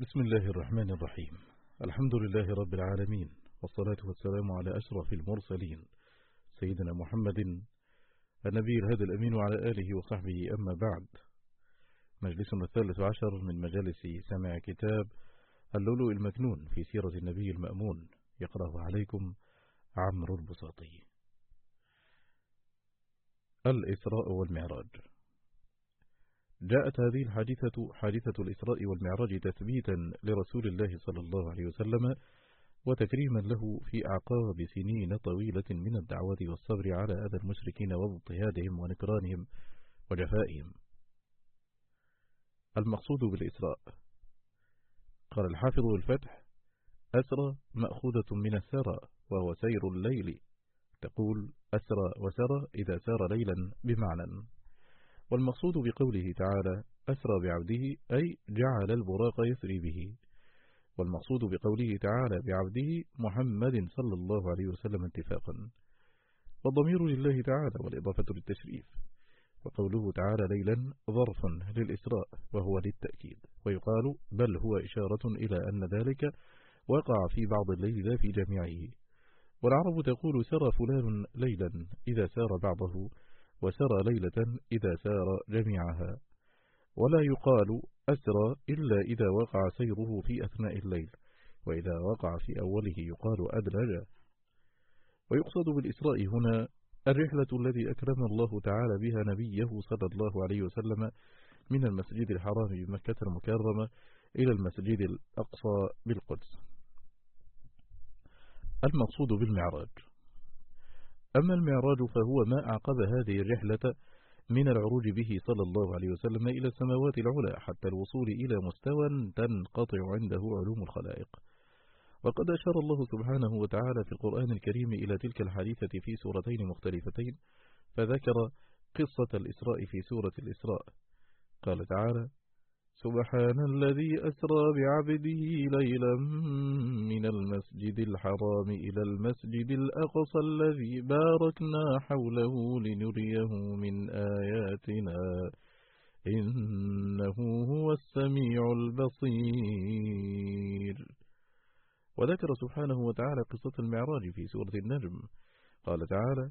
بسم الله الرحمن الرحيم. الحمد لله رب العالمين والصلاة والسلام على أشرف المرسلين. سيدنا محمد النبي الهدى الأمين وعلى آله وصحبه أما بعد. مجلسنا الثالث عشر من مجالس سمع كتاب اللؤلؤ المكنون في سيرة النبي المأمون. يقرأه عليكم عمرو البساطي. الإسراء والمعراج. جاءت هذه الحادثة حادثة الإسراء والمعراج تثبيتا لرسول الله صلى الله عليه وسلم وتكريما له في أعقاب سنين طويلة من الدعوة والصبر على أذى المشركين واضطهادهم ونكرانهم وجفائهم. المقصود بالإسراء. قال الحافظ الفتح أسرى مأخوذة من السرى وهو سير الليل. تقول أسرى وسرى إذا سار ليلا بمعنى. والمقصود بقوله تعالى أسرى بعبده أي جعل البراق يسري به. والمقصود بقوله تعالى بعبده محمد صلى الله عليه وسلم اتفاقا. والضمير لله تعالى والإضافة للتشريف. وقوله تعالى ليلا ظرف للإسراء وهو للتأكيد. ويقال بل هو إشارة إلى أن ذلك وقع في بعض الليل لا في جميعه والعرب تقول سرى فلان ليلا إذا سار بعضه. وسرى ليلة إذا سار جميعها. ولا يقال أسرى إلا إذا وقع سيره في أثناء الليل وإذا وقع في أوله يقال أدلج. ويقصد بالإسراء هنا الرحلة التي أكرم الله تعالى بها نبيه صلى الله عليه وسلم من المسجد الحرام بمكة المكرمة إلى المسجد الأقصى بالقدس. المقصود بالمعراج. أما المعراج فهو ما أعقب هذه الرحلة من العروج به صلى الله عليه وسلم إلى السماوات العلى حتى الوصول إلى مستوى تنقطع عنده علوم الخلائق. وقد أشار الله سبحانه وتعالى في القرآن الكريم إلى تلك الحديثة في سورتين مختلفتين فذكر قصة الإسراء في سورة الإسراء. قال تعالى سبحان الذي أسرى بعبده ليلا من المسجد الحرام إلى المسجد الأقصى الذي باركنا حوله لنريه من آياتنا. إنه هو السميع البصير. وذكر سبحانه وتعالى قصة المعراج في سورة النجم. قال تعالى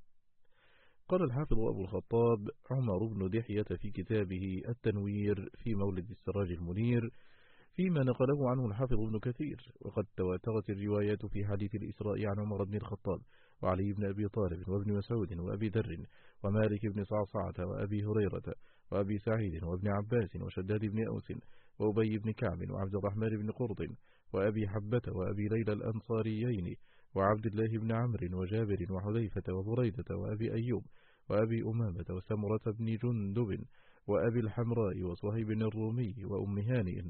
قال الحافظ أبو الخطاب عمر بن دحية في كتابه التنوير في مولد السراج المنير فيما نقله عنه الحافظ ابن كثير وقد تواترت الروايات في حديث الإسراء عن عمر بن الخطاب وعلي بن أبي طالب وابن مسعود وأبي ذر ومالك بن صعصعة وأبي هريرة وأبي سعيد وابن عباس وشداد بن أوس وأبي بن كعب وعبد الرحمن بن قرط وأبي حبة وأبي ليلى الأنصاريين وعبد الله بن عمرو وجابر وحذيفة وبريدة وأبي أيوب وأبي أمامة وسمرة بن جندب وأبي الحمراء وصهيب الرومي وأم هانئ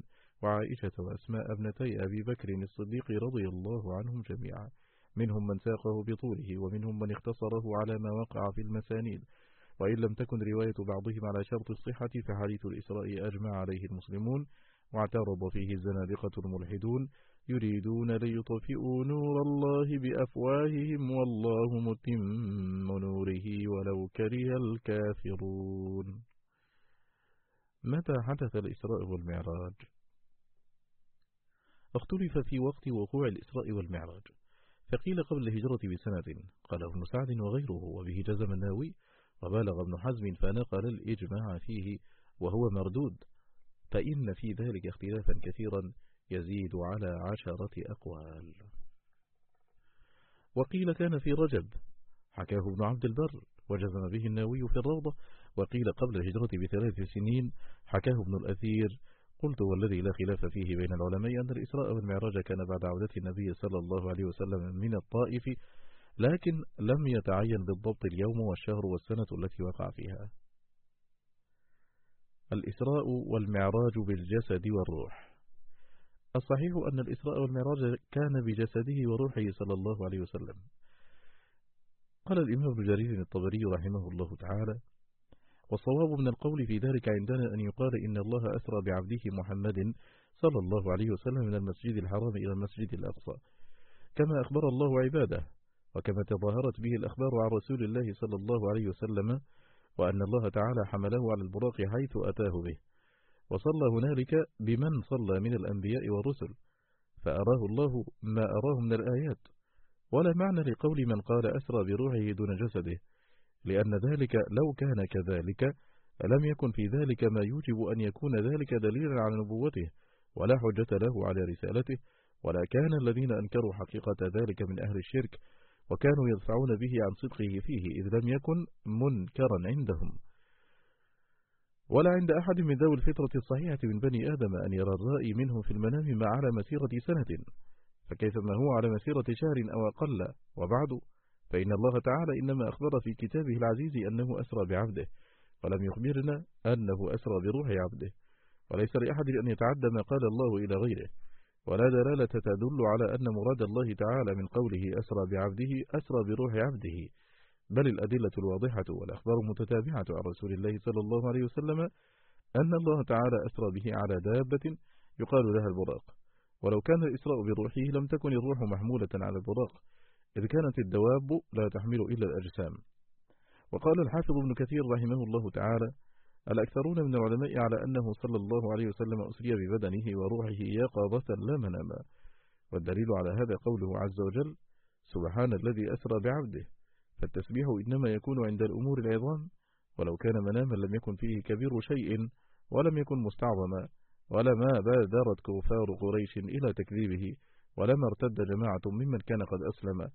وعائشة وأسماء ابنتي أبي بكر الصديق رضي الله عنهم جميعا. منهم من ساقه بطوله ومنهم من اختصره على ما وقع في المسانيد. وإن لم تكن رواية بعضهم على شرط الصحة فحديث الإسراء أجمع عليه المسلمون واعترض فيه الزنادقة الملحدون يريدون ليطفئوا نور الله بأفواههم والله متم نوره ولو كره الكافرون. متى حدث الإسراء والمعراج؟ اختلف في وقت وقوع الإسراء والمعراج فقيل قبل الهجرة بسنة. قال ابن سعد وغيره وبه جزم الناوي وبالغ ابن حزم فنقل الإجماع فيه وهو مردود فإن في ذلك اختلافا كثيرا يزيد على عشرة أقوال. وقيل كان في رجب. حكاه ابن عبد البر وجزم به الناوي في الروضة. وقيل قبل الهجرة بثلاث سنين حكاه ابن الأثير. قلت والذي لا خلاف فيه بين العلماء أن الإسراء والمعراج كان بعد عودة النبي صلى الله عليه وسلم من الطائف لكن لم يتعين بالضبط اليوم والشهر والسنة التي وقع فيها. الإسراء والمعراج بالجسد والروح. الصحيح أن الإسراء والمعراج كان بجسده وروحه صلى الله عليه وسلم. قال الإمام ابن جرير الطبري رحمه الله تعالى والصواب من القول في ذلك عندنا أن يقال إن الله أسرى بعبده محمد صلى الله عليه وسلم من المسجد الحرام إلى المسجد الأقصى كما أخبر الله عباده وكما تظاهرت به الأخبار عن رسول الله صلى الله عليه وسلم وأن الله تعالى حمله على البراق حيث أتاه به. وصلى هنالك بمن صلى من الأنبياء والرسل فأراه الله ما أراه من الآيات ولا معنى لقول من قال أسرى بروحه دون جسده لأن ذلك لو كان كذلك لم يكن في ذلك ما يوجب أن يكون ذلك دليلا على نبوته ولا حجة له على رسالته ولا كان الذين أنكروا حقيقة ذلك من أهل الشرك وكانوا يدفعون به عن صدقه فيه إذ لم يكن منكرا عندهم. ولا عند أحد من ذوي الفطرة الصحيحة من بني آدم أن يرى الرائي منه في المنام ما على مسيرة سنة. فكيف ما هو على مسيرة شهر أو أقل؟ وبعد فإن الله تعالى إنما أخبر في كتابه العزيز أنه أسرى بعبده ولم يخبرنا أنه أسرى بروح عبده. وليس لأحد أن يتعدى ما قال الله إلى غيره. ولا دلالة تدل على أن مراد الله تعالى من قوله أسرى بعبده أسرى بروح عبده. بل الأدلة الواضحة والأخبار المتتابعة عن رسول الله صلى الله عليه وسلم أن الله تعالى أسرى به على دابة يقال لها البراق. ولو كان الإسراء بروحه لم تكن الروح محمولة على البراق إذ كانت الدواب لا تحمل إلا الأجسام. وقال الحافظ ابن كثير رحمه الله تعالى الأكثرون من العلماء على أنه صلى الله عليه وسلم أسري ببدنه وروحه يقظة لا مناما والدليل على هذا قوله عز وجل سبحان الذي أسرى بعبده. فالتسبيح إنما يكون عند الأمور العظام ولو كان مناما لم يكن فيه كبير شيء ولم يكن مستعظما ولما بادرت كفار قريش إلى تكذيبه ولما ارتد جماعة ممن كان قد أسلم.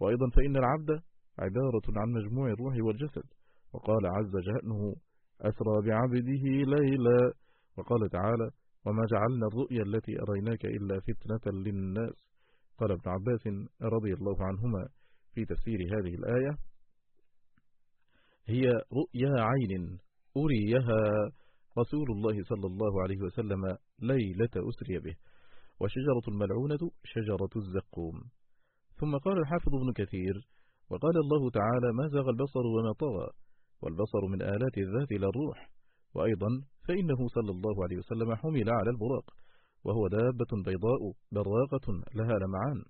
وأيضا فإن العبد عبارة عن مجموع الروح والجسد. وقال عز جهنه أسرى بعبده ليلا. وقال تعالى وما جعلنا الرؤيا التي أريناك إلا فتنة للناس. قال ابن عباس رضي الله عنهما في تفسير هذه الآية هي رؤيا عين أريها رسول الله صلى الله عليه وسلم ليلة أسري به وشجرة الملعونة شجرة الزقوم. ثم قال الحافظ ابن كثير وقال الله تعالى ما زغ البصر وما طغى والبصر من آلات الذات إلى الروح وأيضا فإنه صلى الله عليه وسلم حمل على البراق وهو دابة بيضاء براقة لها لمعان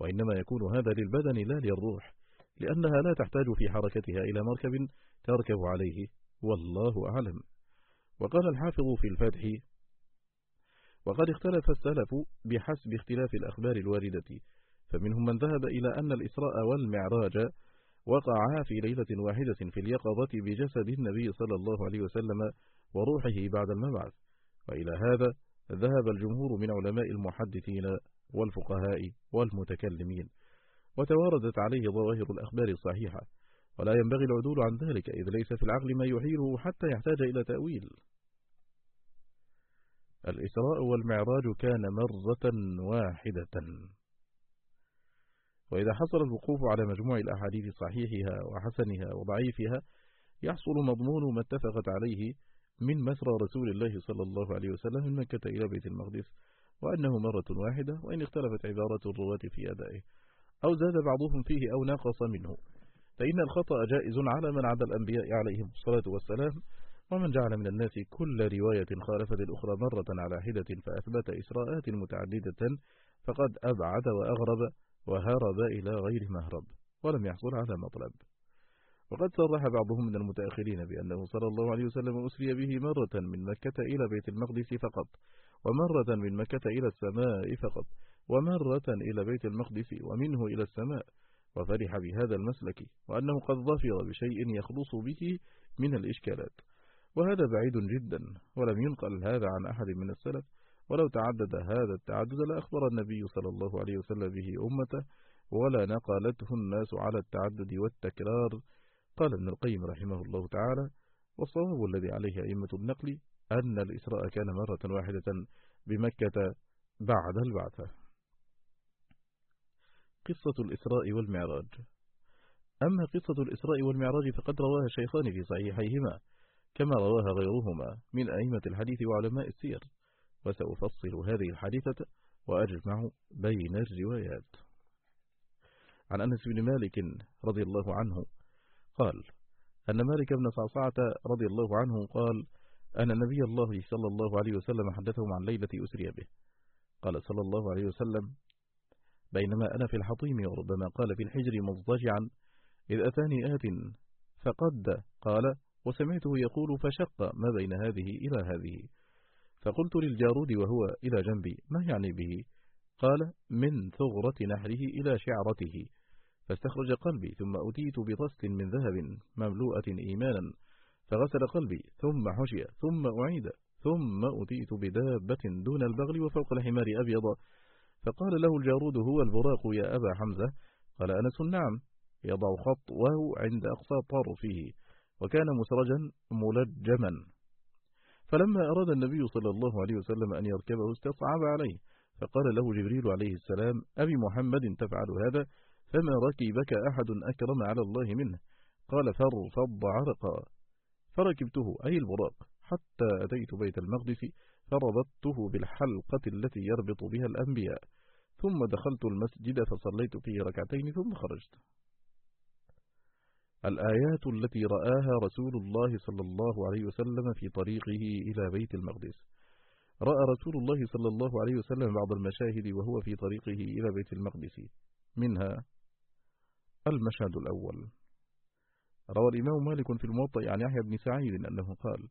وإنما يكون هذا للبدن لا للروح لأنها لا تحتاج في حركتها إلى مركب تركب عليه والله أعلم. وقال الحافظ في الفتح وقد اختلف السلف بحسب اختلاف الأخبار الواردة فمنهم من ذهب إلى أن الإسراء والمعراج وقعا في ليلة واحدة في اليقظة بجسد النبي صلى الله عليه وسلم وروحه بعد المبعث وإلى هذا ذهب الجمهور من علماء المحدثين والفقهاء والمتكلمين وتواردت عليه ظواهر الأخبار الصحيحة. ولا ينبغي العدول عن ذلك إذ ليس في العقل ما يحيله حتى يحتاج إلى تأويل. الإسراء والمعراج كان مرة واحدة. وإذا حصل الوقوف على مجموع الأحاديث صحيحها وحسنها وضعيفها يحصل مضمون ما اتفقت عليه من مسرى رسول الله صلى الله عليه وسلم من مكة إلى بيت المقدس. وأنه مرة واحدة وإن اختلفت عبارات الرواة في أدائه أو زاد بعضهم فيه أو نقص منه. فإن الخطأ جائز على من عدا الأنبياء عليهم الصلاة والسلام ومن جعل من الناس كل رواية خالفت الأخرى مرة على حدة فأثبت إسراءات متعددة فقد أبعد وأغرب وهرب إلى غير مهرب ولم يحصل على مطلب. وقد صرح بعضهم من المتأخرين بأنه صلى الله عليه وسلم أسري به مرة من مكة إلى بيت المقدس فقط ومرة من مكة إلى السماء فقط ومرة إلى بيت المقدس ومنه إلى السماء. وفرح بهذا المسلك وأنه قد ظفر بشيء يخلص به من الإشكالات. وهذا بعيد جدا ولم ينقل هذا عن أحد من السلف. ولو تعدد هذا التعدد لأخبر النبي صلى الله عليه وسلم به أمته ولا نقلته الناس على التعدد والتكرار. قال ابن القيم رحمه الله تعالى والصواب الذي عليه أئمة النقل أن الإسراء كان مرة واحدة بمكة بعد البعثة. قصة الإسراء والمعراج. أما قصة الإسراء والمعراج فقد رواها الشيخان في صحيحيهما كما رواها غيرهما من أئمة الحديث وعلماء السير. وسأفصل هذه الحادثة وأجمع بين الروايات. عن أنس بن مالك رضي الله عنه قال أن مالك بن صعصعة رضي الله عنه قال أن نبي الله صلى الله عليه وسلم حدثهم عن ليلة أسري به. قال صلى الله عليه وسلم بينما أنا في الحطيم وربما قال في الحجر مضطجعا إذ أتاني آت فقد قال وسمعته يقول فشق ما بين هذه إلى هذه. فقلت للجارود وهو إلى جنبي ما يعني به؟ قال من ثغرة نحره إلى شعرته. فاستخرج قلبي ثم أتيت بطست من ذهب مملوءة إيمانا فغسل قلبي ثم حشي ثم أعيد ثم أتيت بدابة دون البغل وفوق الحمار أبيض. فقال له الجارود هو البراق يا أبا حمزة؟ قال أنس نعم يضع خطوه عند أقصى طرفه وكان مسرجا ملجما. فلما أراد النبي صلى الله عليه وسلم أن يركبه استصعب عليه. فقال له جبريل عليه السلام أبي محمد تفعل هذا؟ فما ركبك أحد أكرم على الله منه؟ قال فارفض عرقا. فركبته أي البراق حتى أتيت بيت المقدس فربطته بالحلقة التي يربط بها الأنبياء. ثم دخلت المسجد فصليت فيه ركعتين ثم خرجت. الآيات التي رآها رسول الله صلى الله عليه وسلم في طريقه إلى بيت المقدس. رأى رسول الله صلى الله عليه وسلم بعض المشاهد وهو في طريقه إلى بيت المقدس. منها المشهد الأول. روى الإمام مالك في الموطأ عن يحيى بن سعيد أنه قال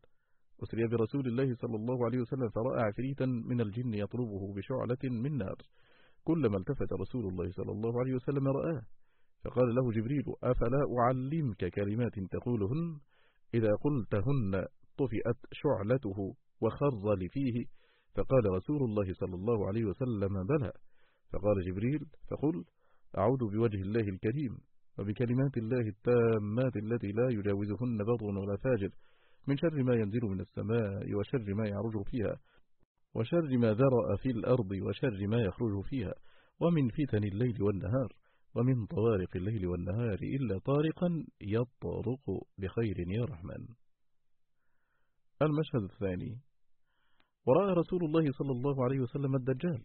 أسري برسول الله صلى الله عليه وسلم فرأى عفريتا من الجن يطلبه بشعلة من نار كلما التفت رسول الله صلى الله عليه وسلم رآه فقال له جبريل أفلا أعلمك كلمات تقولهن؟ إذا قلتهن طفئت شعلته وخر لفيه فقال رسول الله صلى الله عليه وسلم بلى فقال جبريل فقل أعوذ بوجه الله الكريم وبكلمات الله التامات التي لا يجاوزهن بر ولا فاجر من شر ما ينزل من السماء وشر ما يعرج فيها وشر ما ذرأ في الأرض وشر ما يخرج فيها ومن فتن الليل والنهار ومن طوارق الليل والنهار إلا طارقا يطرق بخير يا رحمن. المشهد الثاني ورأى رسول الله صلى الله عليه وسلم الدجال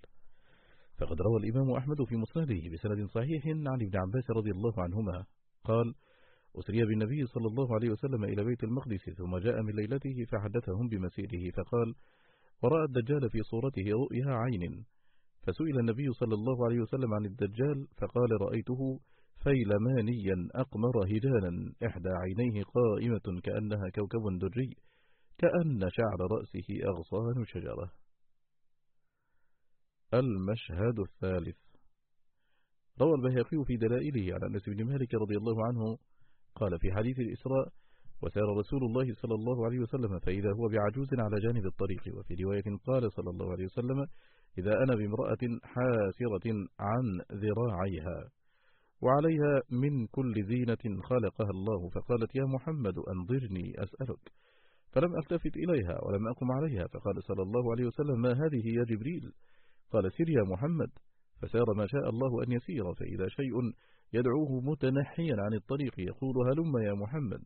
فقد روى الإمام أحمد في مسنده بسند صحيح عن ابن عباس رضي الله عنهما. قال أسري بالنبي صلى الله عليه وسلم إلى بيت المقدس ثم جاء من ليلته فحدثهم بمسيره فقال ورأى الدجال في صورته رؤيا عين. فسئل النبي صلى الله عليه وسلم عن الدجال فقال رأيته فيلمانيا أقمر هجانا إحدى عينيه قائمة كأنها كوكب دري كأن شعر رأسه أغصان شجرة. المشهد الثالث. روى البهقي في دلائله على أنس بن مالك رضي الله عنه قال في حديث الإسراء وسار رسول الله صلى الله عليه وسلم فإذا هو بعجوز على جانب الطريق وفي رواية قال صلى الله عليه وسلم إذا أنا بامرأة حاسرة عن ذراعيها وعليها من كل زينة خلقها الله فقالت يا محمد أنظرني أسألك فلم ألتفت إليها ولم أقم عليها فقال صلى الله عليه وسلم ما هذه يا جبريل؟ قال سر يا محمد فسار ما شاء الله أن يسير فإذا شيء يدعوه متنحيا عن الطريق يقول هلم يا محمد.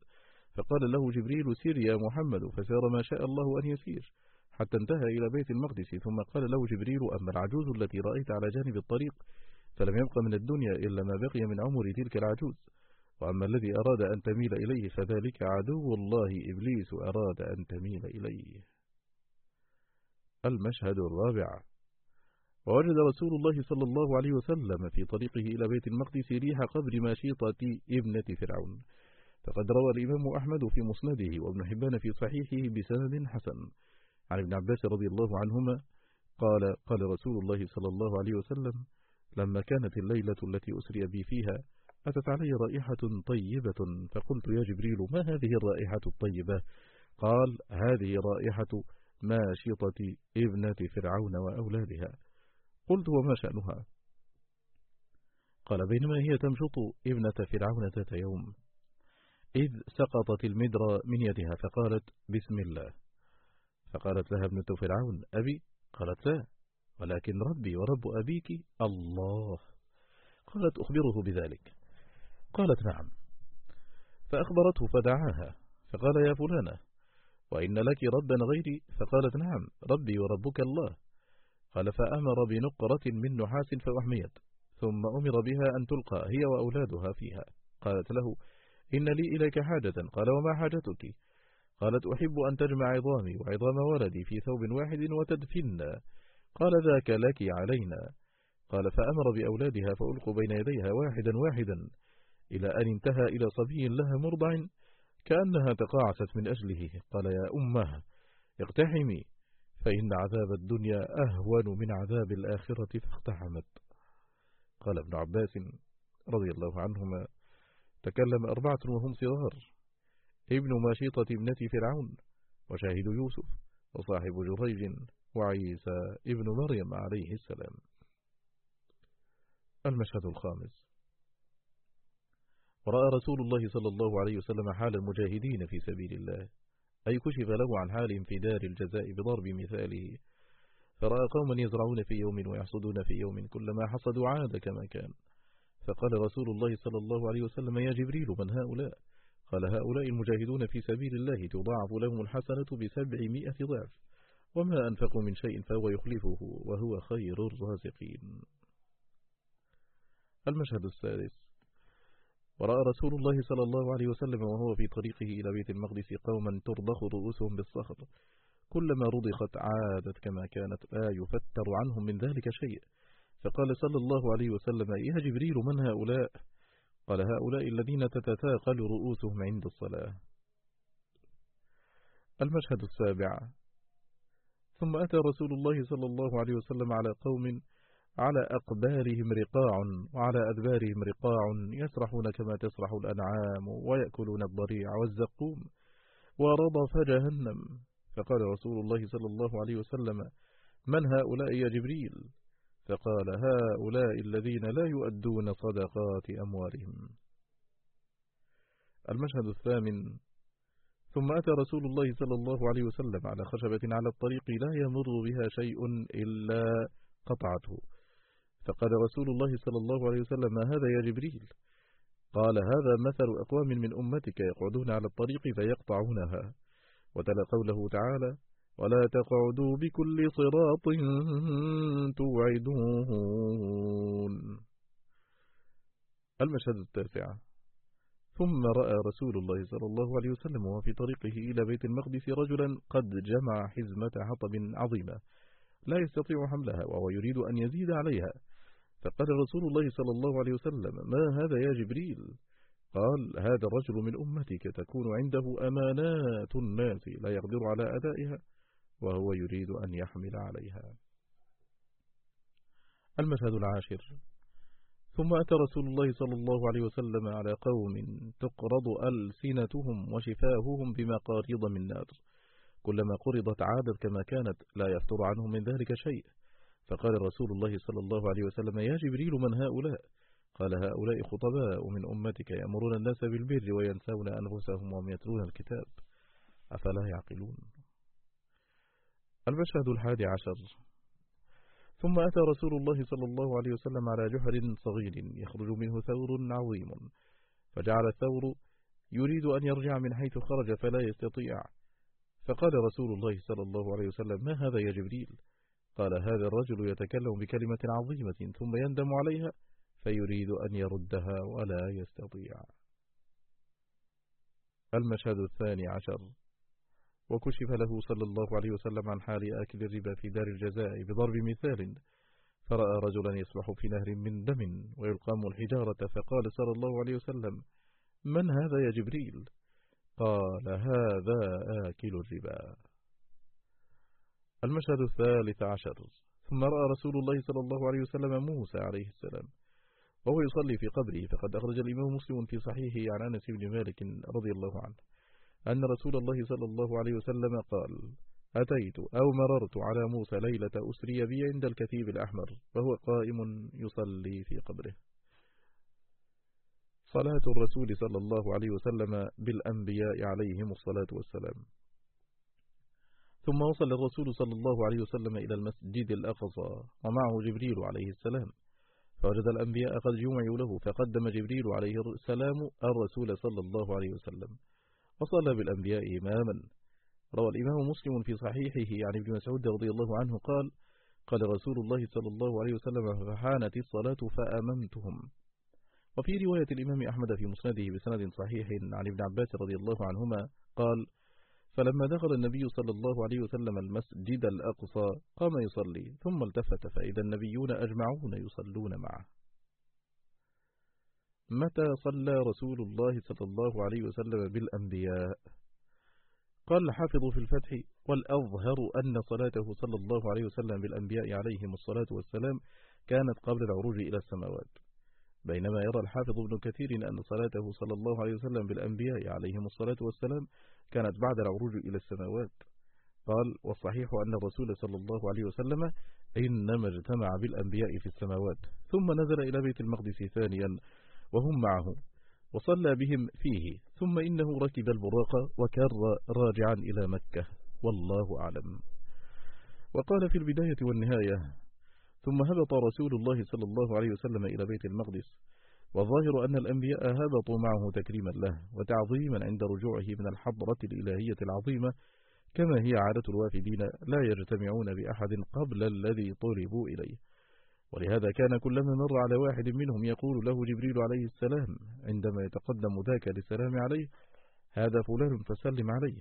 فقال له جبريل سير يا محمد فسار ما شاء الله أن يسير. حتى انتهى إلى بيت المقدس ثم قال له جبريل أما العجوز التي رأيت على جانب الطريق؟ فلم يبق من الدنيا إلا ما بقي من عمر تلك العجوز. وأما الذي أراد أن تميل إليه فذلك عدو الله إبليس أراد أن تميل إليه. المشهد الرابع. ووجد رسول الله صلى الله عليه وسلم في طريقه إلى بيت المقدس ريح قبر ماشيطة ابنة فرعون. فقد روى الإمام أحمد في مسنده وابن حبان في صحيحه بسند حسن. عن ابن عباس رضي الله عنهما قال قال رسول الله صلى الله عليه وسلم لما كانت الليلة التي أسري بي فيها أتت علي رائحة طيبة فقلت يا جبريل ما هذه الرائحة الطيبة؟ قال هذه رائحة ماشطة ابنة فرعون وأولادها. قلت وما شأنها؟ قال بينما هي تمشط ابنة فرعون ذات يوم. إذ سقطت المدرة من يدها فقالت بسم الله. فقالت لها ابنة فرعون أبي؟ قالت لا ولكن ربي ورب أبيك الله. قالت أخبره بذلك. قالت نعم. فأخبرته فدعاها فقال يا فلانة وإن لك ربا غيري؟ فقالت نعم ربي وربك الله. قال فأمر بنقرة من نحاس فأحميت ثم أمر بها أن تلقى هي وأولادها فيها. قالت له إن لي إليك حاجة. قال وما حاجتك؟ قالت أحب أن تجمع عظامي وعظام ولدي في ثوب واحد وتدفن. قال ذاك لك علينا. قال فأمر بأولادها فألقوا بين يديها واحدا واحدا إلى أن انتهى إلى صبي لها مرضع كأنها تقاعست من أجله. قال يا أمه اقتحمي. فإن عذاب الدنيا أهون من عذاب الآخرة فاقتحمت. قال ابن عباس رضي الله عنهما تكلم أربعة وهم صغار ابن ماشطة ابنة فرعون وشاهد يوسف وصاحب جريج وعيسى ابن مريم عليه السلام. المشهد الخامس. ورأى رسول الله صلى الله عليه وسلم حال المجاهدين في سبيل الله. أي كشف له عن في دار الجزاء بضرب مثاله فرأى قوما يزرعون في يوم ويحصدون في يوم كلما حصدوا عاد كما كان. فقال رسول الله صلى الله عليه وسلم يا جبريل من هؤلاء؟ قال هؤلاء المجاهدون في سبيل الله تضاعف لهم الحسنة بسبعمائة ضعف وما أنفقوا من شيء فهو يخلفه وهو خير الرازقين. المشهد السادس. ورأى رسول الله صلى الله عليه وسلم وهو في طريقه إلى بيت المقدس قوما ترضخ رؤوسهم بالصخر. كلما رضخت عادت كما كانت لا يفتر عنهم من ذلك شيء. فقال صلى الله عليه وسلم يا جبريل من هؤلاء؟ قال هؤلاء الذين تتثاقل رؤوسهم عند الصلاة. المشهد السابع. ثم أتى رسول الله صلى الله عليه وسلم على قوم على أقبالهم رقاع وعلى أدبارهم رقاع يسرحون كما تسرح الأنعام ويأكلون الضريع والزقوم ورضف جهنم فقال رسول الله صلى الله عليه وسلم من هؤلاء يا جبريل؟ فقال هؤلاء الذين لا يؤدون صدقات أموالهم. المشهد الثامن ثم أتى رسول الله صلى الله عليه وسلم على خشبة على الطريق لا يمر بها شيء إلا قطعته. فقال رسول الله صلى الله عليه وسلم ما هذا يا جبريل؟ قال هذا مثل أقوام من أمتك يقعدون على الطريق فيقطعونها. وتلا قوله تعالى ولا تقعدوا بكل صراط توعدون. المشهد التاسع. ثم رأى رسول الله صلى الله عليه وسلم وفي طريقه إلى بيت المقدس رجلا قد جمع حزمة حطب عظيمة لا يستطيع حملها وهو يريد أن يزيد عليها. فقال رسول الله صلى الله عليه وسلم ما هذا يا جبريل؟ قال هذا الرجل من أمتك تكون عنده أمانات الناس لا يقدر على أدائها وهو يريد أن يحمل عليها. المشهد العاشر. ثم أتى رسول الله صلى الله عليه وسلم على قوم تقرض ألسنتهم وشفاههم بمقاريض من نار. كلما قرضت عادت كما كانت لا يفتر عنهم من ذلك شيء. فقال رسول الله صلى الله عليه وسلم يا جبريل من هؤلاء؟ قال هؤلاء خطباء من أمتك يأمرون الناس بالبر وينسون أنفسهم وهم يتلون الكتاب. أفلا يعقلون؟ المشهد الحادي عشر. ثم أتى رسول الله صلى الله عليه وسلم على جحر صغير يخرج منه ثور عظيم فجعل الثور يريد أن يرجع من حيث خرج فلا يستطيع. فقال رسول الله صلى الله عليه وسلم ما هذا يا جبريل؟ قال هذا الرجل يتكلم بكلمة عظيمة ثم يندم عليها فيريد أن يردها ولا يستطيع. المشهد الثاني عشر. وكشف له صلى الله عليه وسلم عن حال آكل الربا في دار الجزاء بضرب مثال. فرأى رجلا يسبح في نهر من دم ويلقام الحجارة فقال صلى الله عليه وسلم من هذا يا جبريل؟ قال هذا آكل الربا. المشهد الثالث عشر. ثم رأى رسول الله صلى الله عليه وسلم موسى عليه السلام. وهو يصلي في قبره فقد أخرج الإمام مسلم في صحيحه عن أنس بن مالك رضي الله عنه أن رسول الله صلى الله عليه وسلم قال أتيت أو مررت على موسى ليلة أسري بي عند الكثيب الأحمر وهو قائم يصلي في قبره. صلاة الرسول صلى الله عليه وسلم بالأنبياء عليهم الصلاة والسلام. ثم وصل الرسول صلى الله عليه وسلم إلى المسجد الأقصى ومعه جبريل عليه السلام. فوجد الأنبياء قد جمعوا له فقدم جبريل عليه السلام الرسول صلى الله عليه وسلم وصلى بالأنبياء إماما. روى الإمام مسلم في صحيحه عن ابن مسعود رضي الله عنه قال قال رسول الله صلى الله عليه وسلم فحانت الصلاة فأممتهم. وفي رواية الإمام أحمد في مسنده بسند صحيح عن ابن عباس رضي الله عنهما قال فلما دخل النبي صلى الله عليه وسلم المسجد الأقصى قام يصلي ثم التفت فإذا النبيون أجمعون يصلون معه. متى صلى رسول الله صلى الله عليه وسلم بالأنبياء؟ قال الحافظ في الفتح والأظهر أن صلاته صلى الله عليه وسلم بالأنبياء عليهم الصلاة والسلام كانت قبل العروج إلى السماوات. بينما يرى الحافظ ابن كثير أن صلاته صلى الله عليه وسلم بالأنبياء عليهم الصلاة والسلام كانت بعد العروج إلى السماوات. قال والصحيح أن الرسول صلى الله عليه وسلم إنما اجتمع بالأنبياء في السماوات ثم نزل إلى بيت المقدس ثانيا وهم معه وصلى بهم فيه ثم إنه ركب البراق وكر راجعا إلى مكة والله أعلم. وقال في البداية والنهاية ثم هبط رسول الله صلى الله عليه وسلم إلى بيت المقدس والظاهر أن الأنبياء هبطوا معه تكريما له وتعظيما عند رجوعه من الحضرة الإلهية العظيمة كما هي عادة الوافدين لا يجتمعون بأحد قبل الذي طلبوا إليه. ولهذا كان كلما مر على واحد منهم يقول له جبريل عليه السلام عندما يتقدم ذاك للسلام عليه هذا فلان فسلم عليه.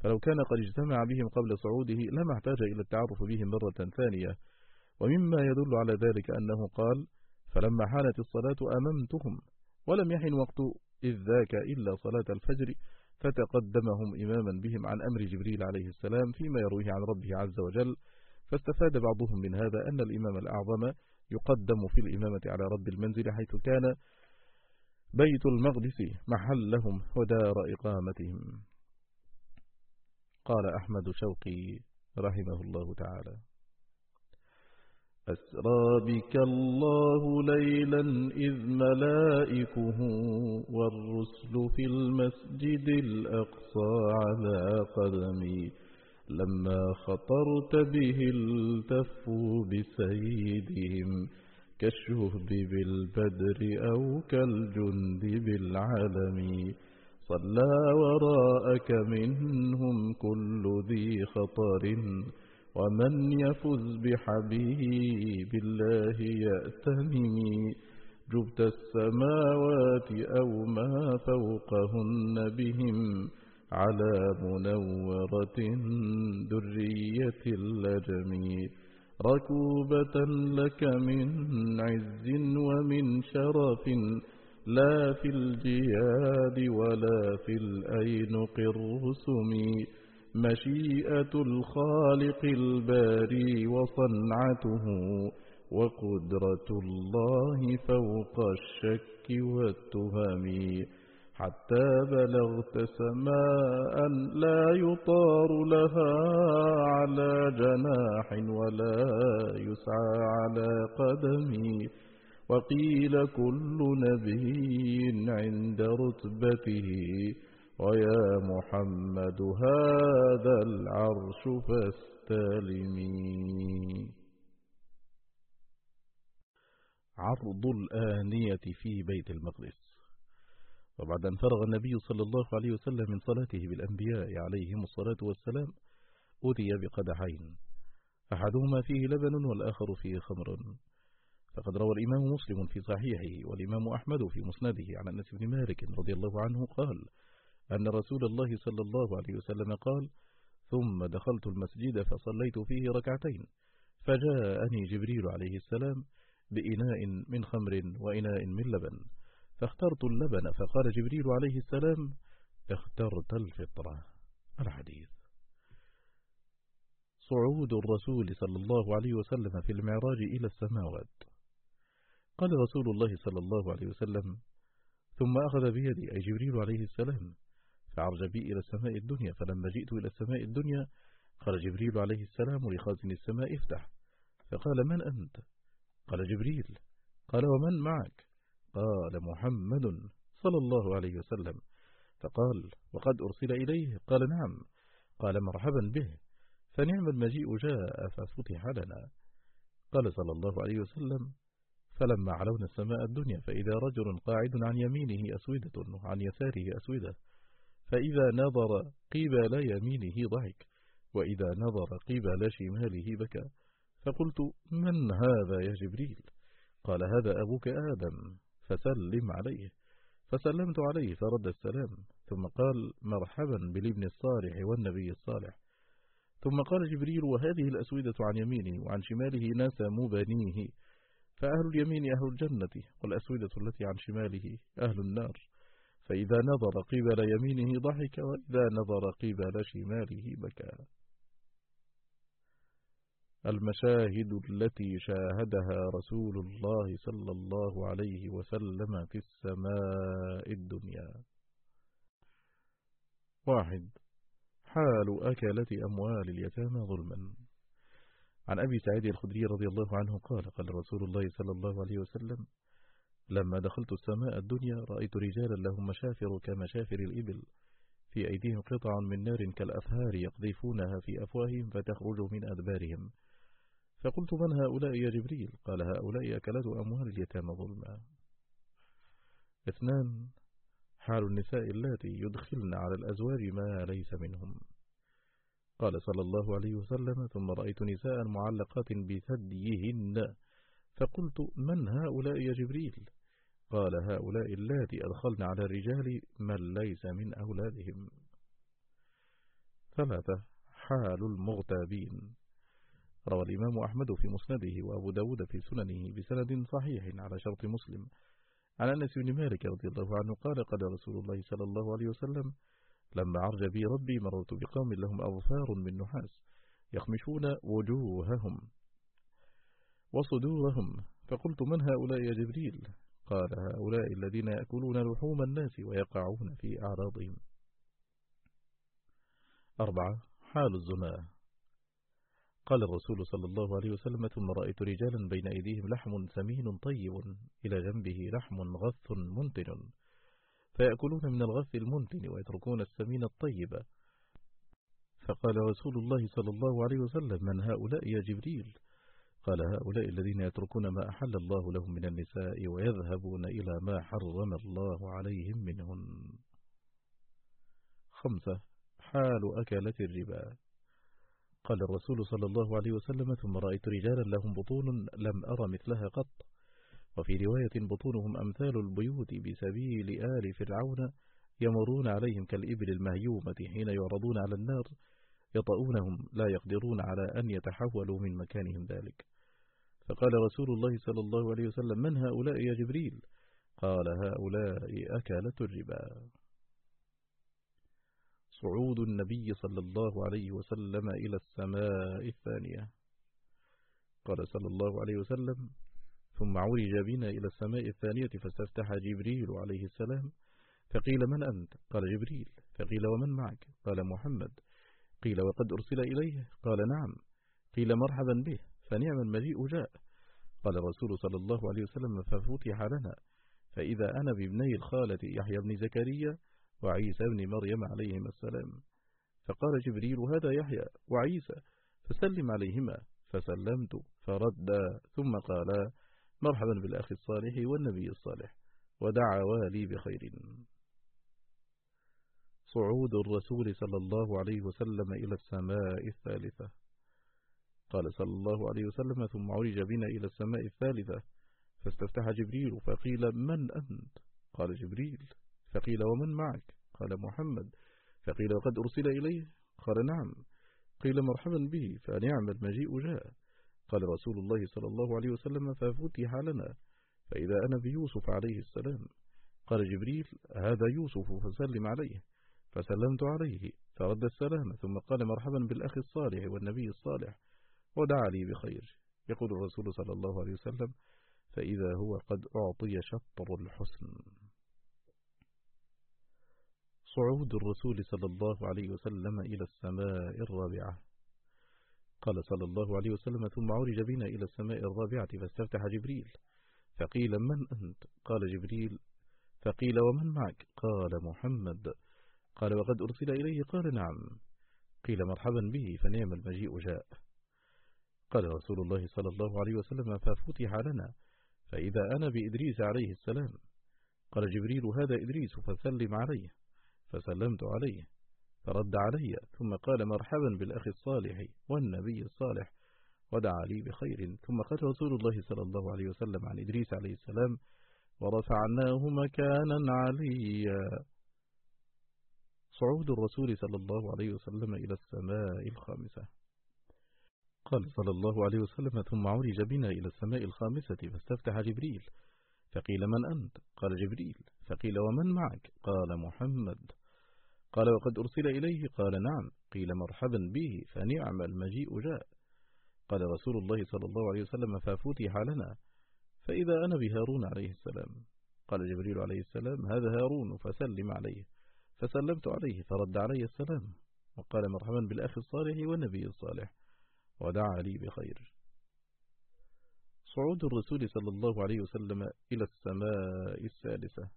فلو كان قد اجتمع بهم قبل صعوده لما احتاج إلى التعرف بهم مرة ثانية ومما يدل على ذلك أنه قال فلما حانت الصلاة أممتهم ولم يحن وقت إذ ذاك إلا صلاة الفجر فتقدمهم إماما بهم عن أمر جبريل عليه السلام فيما يرويه عن ربه عز وجل. فاستفاد بعضهم من هذا أن الإمام الأعظم يقدم في الإمامة على رب المنزل حيث كان بيت المقدس محلهم ودار إقامتهم. قال أحمد شوقي رحمه الله تعالى. أسرى بك الله ليلا إذ ملائكه والرسل في المسجد الأقصى على قدمي. لما خطرت به التفوا بسيدهم كالشهب بالبدر أو كالجند بالعلم. صلى وراءك منهم كل ذي خطر. ومن يفز بحبيب الله يأتمي جبت السماوات أو ما فوقهن بهم على منورة درية اللجم. ركوبة لك من عز ومن شرف لا في الجياد ولا في الأينق الرسم مشيئة الخالق الباري وصنعته وقدرة الله فوق الشك والتهم. حتى بلغت سماء لا يطار لها على جناح ولا يسعى على قدم. وقيل كل نبي عند رتبته. ويا محمد هذا العرش فاستلمي. عرض الآنية في بيت المقدس. وبعد أن فرغ النبي صلى الله عليه وسلم من صلاته بالأنبياء عليهم الصلاة والسلام أتي بقدحين. أحدهما فيه لبن والآخر فيه خمر. فقد روى الإمام مسلم في صحيحه والإمام أحمد في مسنده عن أنس بن مالك رضي الله عنه قال أن رسول الله صلى الله عليه وسلم قال ثم دخلت المسجد فصليت فيه ركعتين فجاءني جبريل عليه السلام بإناء من خمر وإناء من لبن فاخترت اللبن فقال جبريل عليه السلام اخترت الفطرة. الحديث. صعود الرسول صلى الله عليه وسلم في المعراج إلى السماوات. قال رسول الله صلى الله عليه وسلم ثم أخذ بيدي أي جبريل عليه السلام فعرج بي إلى السماء الدنيا فلما جئت إلى السماء الدنيا قال جبريل عليه السلام لخازن السماء افتح. فقال من أنت؟ قال جبريل. قال ومن معك؟ قال محمد صلى الله عليه وسلم. فقال وقد أرسل إليه؟ قال نعم. قال مرحبا به. فنعم المجيء جاء ففتح لنا. قال صلى الله عليه وسلم. فلما علونا السماء الدنيا فإذا رجل قاعد عن يمينه أسودة وعن يساره أسودة فإذا نظر قبل يمينه ضحك وإذا نظر قبل شماله بكى. فقلت من هذا يا جبريل؟ قال هذا أبوك آدم فسلم عليه. فسلمت عليه فرد السلام. ثم قال مرحبا بالابن الصالح والنبي الصالح. ثم قال جبريل وهذه الأسودة عن يمينه وعن شماله نسم بنيه فأهل اليمين أهل الجنة والأسودة التي عن شماله أهل النار. فإذا نظر قبل يمينه ضحك وإذا نظر قبل شماله بكى. المشاهد التي شاهدها رسول الله صلى الله عليه وسلم في السماء الدنيا. واحد. حال أكلة أموال اليتامى ظلما. عن أبي سعيد الخدري رضي الله عنه قال قال رسول الله صلى الله عليه وسلم لما دخلت السماء الدنيا رأيت رجالا لهم مشافر كمشافر الإبل. في أيديهم قطع من نار كالأفهار يقذفونها في أفواههم فتخرج من أدبارهم. فقلت من هؤلاء يا جبريل؟ قال هؤلاء أكلة أموال اليتامى ظلما. اثنان حال النساء اللاتي يدخلن على الأزواج ما ليس منهم. قال صلى الله عليه وسلم ثم رأيت نساء معلقات بثديهن. فقلت من هؤلاء يا جبريل؟ قال هؤلاء اللاتي أدخلن على الرجال من ليس من أولادهم. ثلاثة حال المغتابين. روى الإمام أحمد في مسنده وأبو داود في سننه بسند صحيح على شرط مسلم. عن أنس بن مالك رضي الله عنه قال قال رسول الله صلى الله عليه وسلم لما عرج بي ربي مررت بقوم لهم أظفار من نحاس يخمشون وجوههم وصدورهم. فقلت من هؤلاء يا جبريل؟ قال هؤلاء الذين يأكلون لحوم الناس ويقعون في أعراضهم. أربعة حال الزنا. قال الرسول صلى الله عليه وسلم ثم رأيت رجالا بين أيديهم لحم سمين طيب إلى جنبه لحم غث منتن فيأكلون من الغث المنتن ويتركون السمين الطيب. فقال رسول الله صلى الله عليه وسلم من هؤلاء يا جبريل؟ قال هؤلاء الذين يتركون ما أحل الله لهم من النساء ويذهبون إلى ما حرم الله عليهم منهن. خمسة حال أكلة الربا. قال الرسول صلى الله عليه وسلم ثم رأيت رجالا لهم بطون لم أرى مثلها قط. وفي رواية بطونهم أمثال البيوت بسبيل آل فرعون يمرون عليهم كالإبل المهيومة حين يعرضون على النار يطؤونهم لا يقدرون على أن يتحولوا من مكانهم ذلك. فقال رسول الله صلى الله عليه وسلم من هؤلاء يا جبريل؟ قال هؤلاء أكلة الربا. صعود النبي صلى الله عليه وسلم إلى السماء الثانية. قال صلى الله عليه وسلم ثم عرج بنا إلى السماء الثانية فاستفتح جبريل عليه السلام فقيل من أنت؟ قال جبريل. فقيل ومن معك؟ قال محمد. قيل وقد أرسل إليه؟ قال نعم. قيل مرحبا به. فنعم المجيء جاء. قال الرسول صلى الله عليه وسلم ففتح لنا. فإذا أنا بابني الخالة يحيى بن زكريا وعيسى بن مريم عليهما السلام. فقال جبريل هذا يحيى وعيسى فسلم عليهما. فسلمت فرد ثم قال مرحبا بالأخ الصالح والنبي الصالح ودعوا لي بخير. صعود الرسول صلى الله عليه وسلم إلى السماء الثالثة. قال صلى الله عليه وسلم ثم عرج بنا إلى السماء الثالثة فاستفتح جبريل فقيل من أنت؟ قال جبريل فقيل ومن معك؟ قال محمد. فقيل وقد أرسل إليه؟ قال نعم. قيل مرحبا به. فنعم المجيء جاء. قال رسول الله صلى الله عليه وسلم ففتح لنا. فإذا أنا بيوسف عليه السلام. قال جبريل هذا يوسف فسلم عليه. فسلمت عليه فرد السلام ثم قال مرحبا بالأخ الصالح والنبي الصالح. ودعا لي بخير. يقول الرسول صلى الله عليه وسلم فإذا هو قد أعطي شطر الحسن. صعود الرسول صلى الله عليه وسلم إلى السماء الرابعة. قال صلى الله عليه وسلم ثم عرج بنا إلى السماء الرابعة فاستفتح جبريل. فقيل من أنت؟ قال جبريل فقيل ومن معك؟ قال محمد. قال وقد أرسل إليه؟ قال نعم. قيل مرحبا به. فنعم المجيء جاء. قال رسول الله صلى الله عليه وسلم ففتح لنا فإذا أنا بإدريس عليه السلام. قال جبريل هذا إدريس فسلم عليه. فسلمت عليه فرد علي ثم قال مرحبا بالأخ الصالح والنبي الصالح ودعا لي بخير. ثم قال رسول الله صلى الله عليه وسلم عن إدريس عليه السلام ورفعناه مكانا عليا. صعود الرسول صلى الله عليه وسلم إلى السماء الخامسة. قال صلى الله عليه وسلم ثم عرج بنا إلى السماء الخامسة فاستفتح جبريل. فقيل من أنت؟ قال جبريل. فقيل ومن معك؟ قال محمد. قال وقد أرسل إليه. قال نعم. قيل مرحبا به فنعم المجيء جاء. قال رسول الله صلى الله عليه وسلم ففتح لنا. فإذا أنا بهارون عليه السلام. قال جبريل عليه السلام هذا هارون فسلم عليه. فسلمت عليه فرد علي السلام. وقال مرحبا بالأخ الصالح والنبي الصالح. ودعا لي بخير. صعود الرسول صلى الله عليه وسلم إلى السماء السادسة.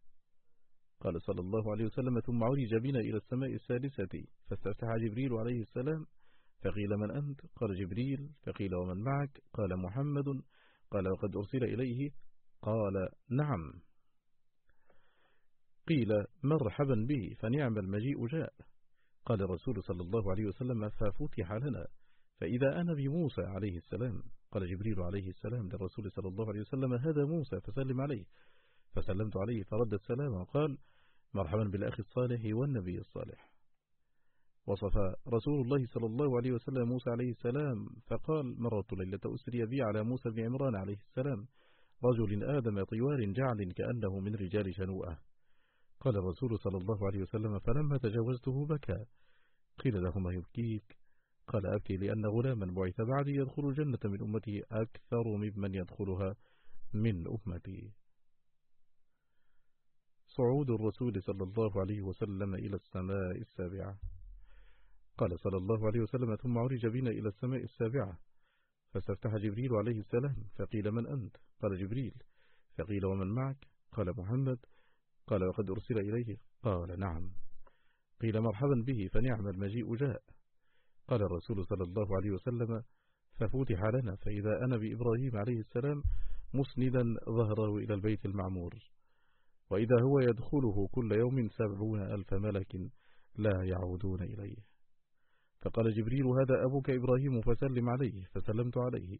قال صلى الله عليه وسلم ثم عرج بنا إلى السماء السادسة فاستفتح جبريل عليه السلام فقيل من أنت؟ قال جبريل. فقيل ومن معك؟ قال محمد. قال وقد أرسل إليه؟ قال نعم. قيل مرحبا به فنعم المجيء جاء. قال الرسول صلى الله عليه وسلم ففتح لنا فإذا أنا بموسى عليه السلام قال جبريل عليه السلام للرسول صلى الله عليه وسلم هذا موسى فسلم عليه. فسلمت عليه فرد السلام وقال مرحبا بالأخ الصالح والنبي الصالح. وصف رسول الله صلى الله عليه وسلم موسى عليه السلام فقال مررت ليلة أسري بي على موسى بن عمران عليه السلام رجل آدم طوال جعل كأنه من رجال شنوءة. قال الرسول صلى الله عليه وسلم فلما تجاوزته بكى. قيل له ما يبكيك؟ قال أبكي لأن غلاما بعث بعدي يدخل الجنة من أمتي أكثر ممن يدخلها من أمتي. صعود الرسول صلى الله عليه وسلم إلى السماء السابعة. قال صلى الله عليه وسلم ثم عرج بنا إلى السماء السابعة. فاستفتح جبريل عليه السلام فقيل من أنت؟ قال جبريل فقيل ومن معك؟ قال محمد. قال وقد أرسل إليه. قال نعم. قيل مرحبا به فنعم المجيء جاء. قال الرسول صلى الله عليه وسلم ففتح لنا فإذا أنا بإبراهيم عليه السلام مسندا ظهره إلى البيت المعمور. وإذا هو يدخله كل يوم سبعون ألف ملك لا يعودون إليه. فقال جبريل هذا أبوك إبراهيم فسلم عليه. فسلمت عليه.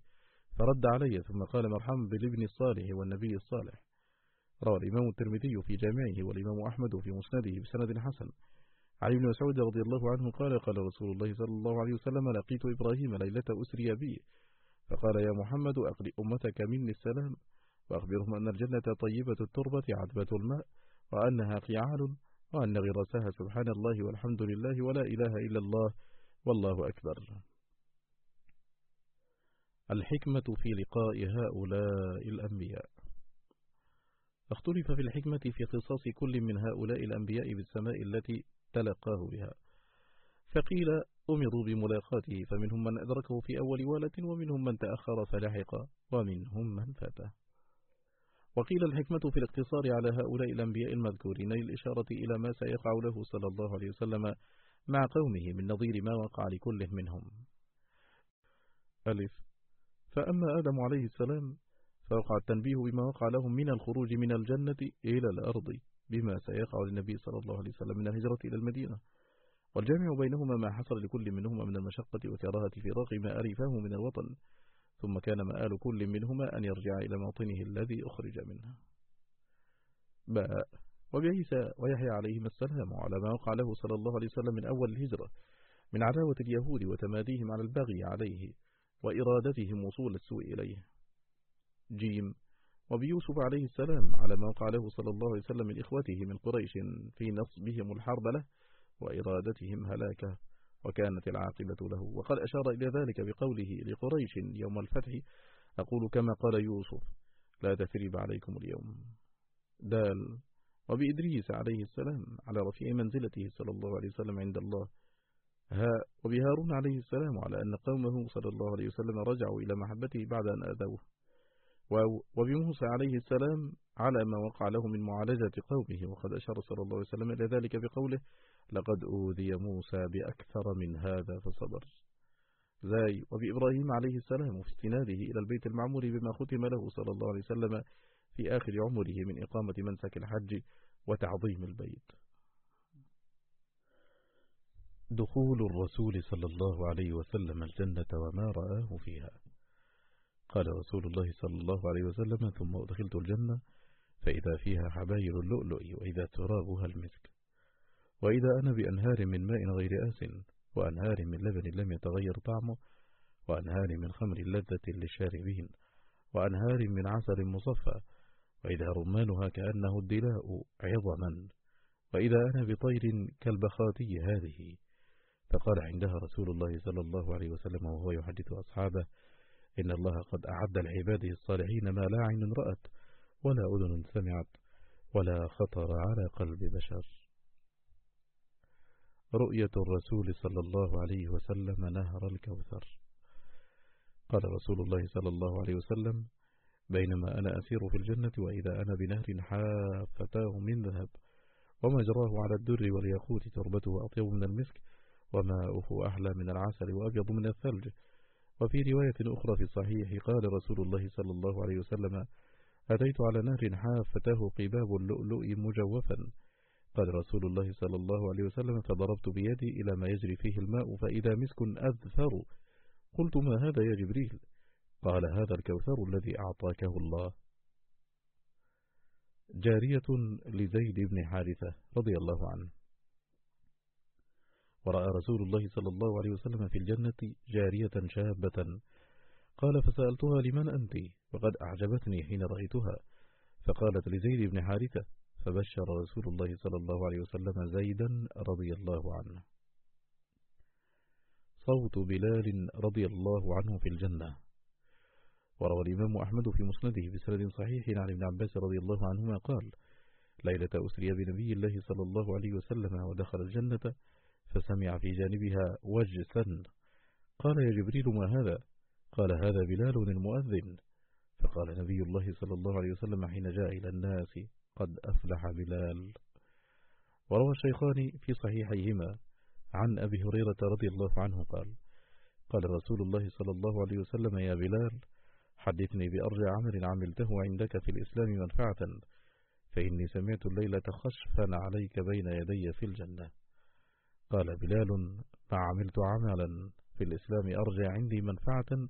فرد علي ثم قال مرحبا بالابن الصالح والنبي الصالح. روى الإمام الترمذي في جامعه والإمام أحمد في مسنده بسند حسن. عن ابن مسعود رضي الله عنه قال قال رسول الله صلى الله عليه وسلم لقيت إبراهيم ليلة أسري بي. فقال يا محمد أقرئ أمتك مني السلام وأخبرهم أن الجنة طيبة التربة عذبة الماء وأنها قيعان وأن غرسها سبحان الله والحمد لله ولا إله إلا الله والله أكبر. الحكمة في لقاء هؤلاء الأنبياء. اختلف في الحكمة في قصاص كل من هؤلاء الأنبياء بالسماء التي تلقاه بها. فقيل أمروا بملاقاته فمنهم من أدركه في أول والة ومنهم من تأخر فلحق ومنهم من فاته وقيل الحكمة في الاقتصار على هؤلاء الأنبياء المذكورين للإشارة إلى ما سيقع له صلى الله عليه وسلم مع قومه من نظير ما وقع لكل منهم. ألف. فأما آدم عليه السلام فوقع التنبيه بما وقع لهم من الخروج من الجنة إلى الأرض. بما سيقع للنبي صلى الله عليه وسلم من الهجرة إلى المدينة. والجامع بينهما ما حصل لكل منهما من المشقة وكراهة فراق ما أرفاه من الوطن ثم كان مآل كل منهما أن يرجع إلى موطنه الذي أخرج منه. باء. وبعيسى ويحيى عليهما السلام على ما وقع له صلى الله عليه وسلم من أول الهجرة من عداوة اليهود وتماديهم على البغي عليه وإرادتهم وصول السوء إليه. جيم وبيوسف عليه السلام على ما وقع له صلى الله عليه وسلم من إخوته من قريش في نصبهم الحرب له وإرادتهم هلاكة وكانت العاقبة له. وقد أشار إلى ذلك بقوله لقريش يوم الفتح أقول كما قال يوسف لا تثريب عليكم اليوم. دال وبإدريس عليه السلام على رفيع منزلته صلى الله عليه وسلم عند الله. ها وبهارون عليه السلام على أن قومه صلى الله عليه وسلم رجعوا إلى محبته بعد أن أذوه. وبموسى عليه السلام على ما وقع له من معالجة قومه وقد أشار صلى الله عليه وسلم إلى ذلك بقوله لقد أوذي موسى بأكثر من هذا فصبر. زاي وبإبراهيم عليه السلام في استناده إلى البيت المعمور بما ختم له صلى الله عليه وسلم في آخر عمره من إقامة منسك الحج وتعظيم البيت. دخول الرسول صلى الله عليه وسلم الجنة وما رآه فيها. قال رسول الله صلى الله عليه وسلم ثم أدخلت الجنة فإذا فيها حبايل اللؤلؤ وإذا ترابها المسك. وإذا أنا بأنهار من ماء غير آس وأنهار من لبن لم يتغير طعمه وأنهار من خمر لذة للشاربين وأنهار من عسل مصفى وإذا رمانها كأنه الدلاء عظما. وإذا أنا بطير كالبخاتي هذه. فقال عندها رسول الله صلى الله عليه وسلم وهو يحدث أصحابه إن الله قد أعد لعباده الصالحين ما لا عين رأت ولا أذن سمعت ولا خطر على قلب بشر. رؤية الرسول صلى الله عليه وسلم نهر الكوثر. قال رسول الله صلى الله عليه وسلم بينما أنا أسير في الجنة وإذا أنا بنهر حافتاه من ذهب ومجراه على الدر والياقوت تربته أطيب من المسك وماؤه أحلى من العسل وأبيض من الثلج. وفي رواية أخرى في الصحيح قال رسول الله صلى الله عليه وسلم أتيت على نهر حافتاه قباب اللؤلؤ مجوفا. قال رسول الله صلى الله عليه وسلم فضربت بيدي إلى ما يجري فيه الماء فإذا مسك أذفر. قلت ما هذا يا جبريل؟ قال هذا الكوثر الذي أعطاكه الله. جارية لزيد بن حارثة رضي الله عنه. ورأى رسول الله صلى الله عليه وسلم في الجنة جارية شابة. قال فسألتها لمن أنت؟ وقد أعجبتني حين رأيتها. فقالت لزيد بن حارثة فبشر رسول الله صلى الله عليه وسلم زيدا رضي الله عنه. صوت بلال رضي الله عنه في الجنة. وروى الإمام أحمد في مسنده بسند صحيح عن ابن عباس رضي الله عنهما قال ليلة أسري بنبي الله صلى الله عليه وسلم ودخل الجنة فسمع في جانبها وجسا قال يا جبريل ما هذا؟ قال هذا بلال المؤذن. فقال نبي الله صلى الله عليه وسلم حين جاء إلى الناس قد أفلح بلال. وروى الشيخان في صحيحيهما عن أبي هريرة رضي الله عنه قال قال رسول الله صلى الله عليه وسلم يا بلال حدثني بأرجى عمل عملته عندك في الإسلام منفعة فإني سمعت الليلة خشفا عليك بين يدي في الجنة. قال بلال ما عملت عملا في الإسلام أرجى عندي منفعة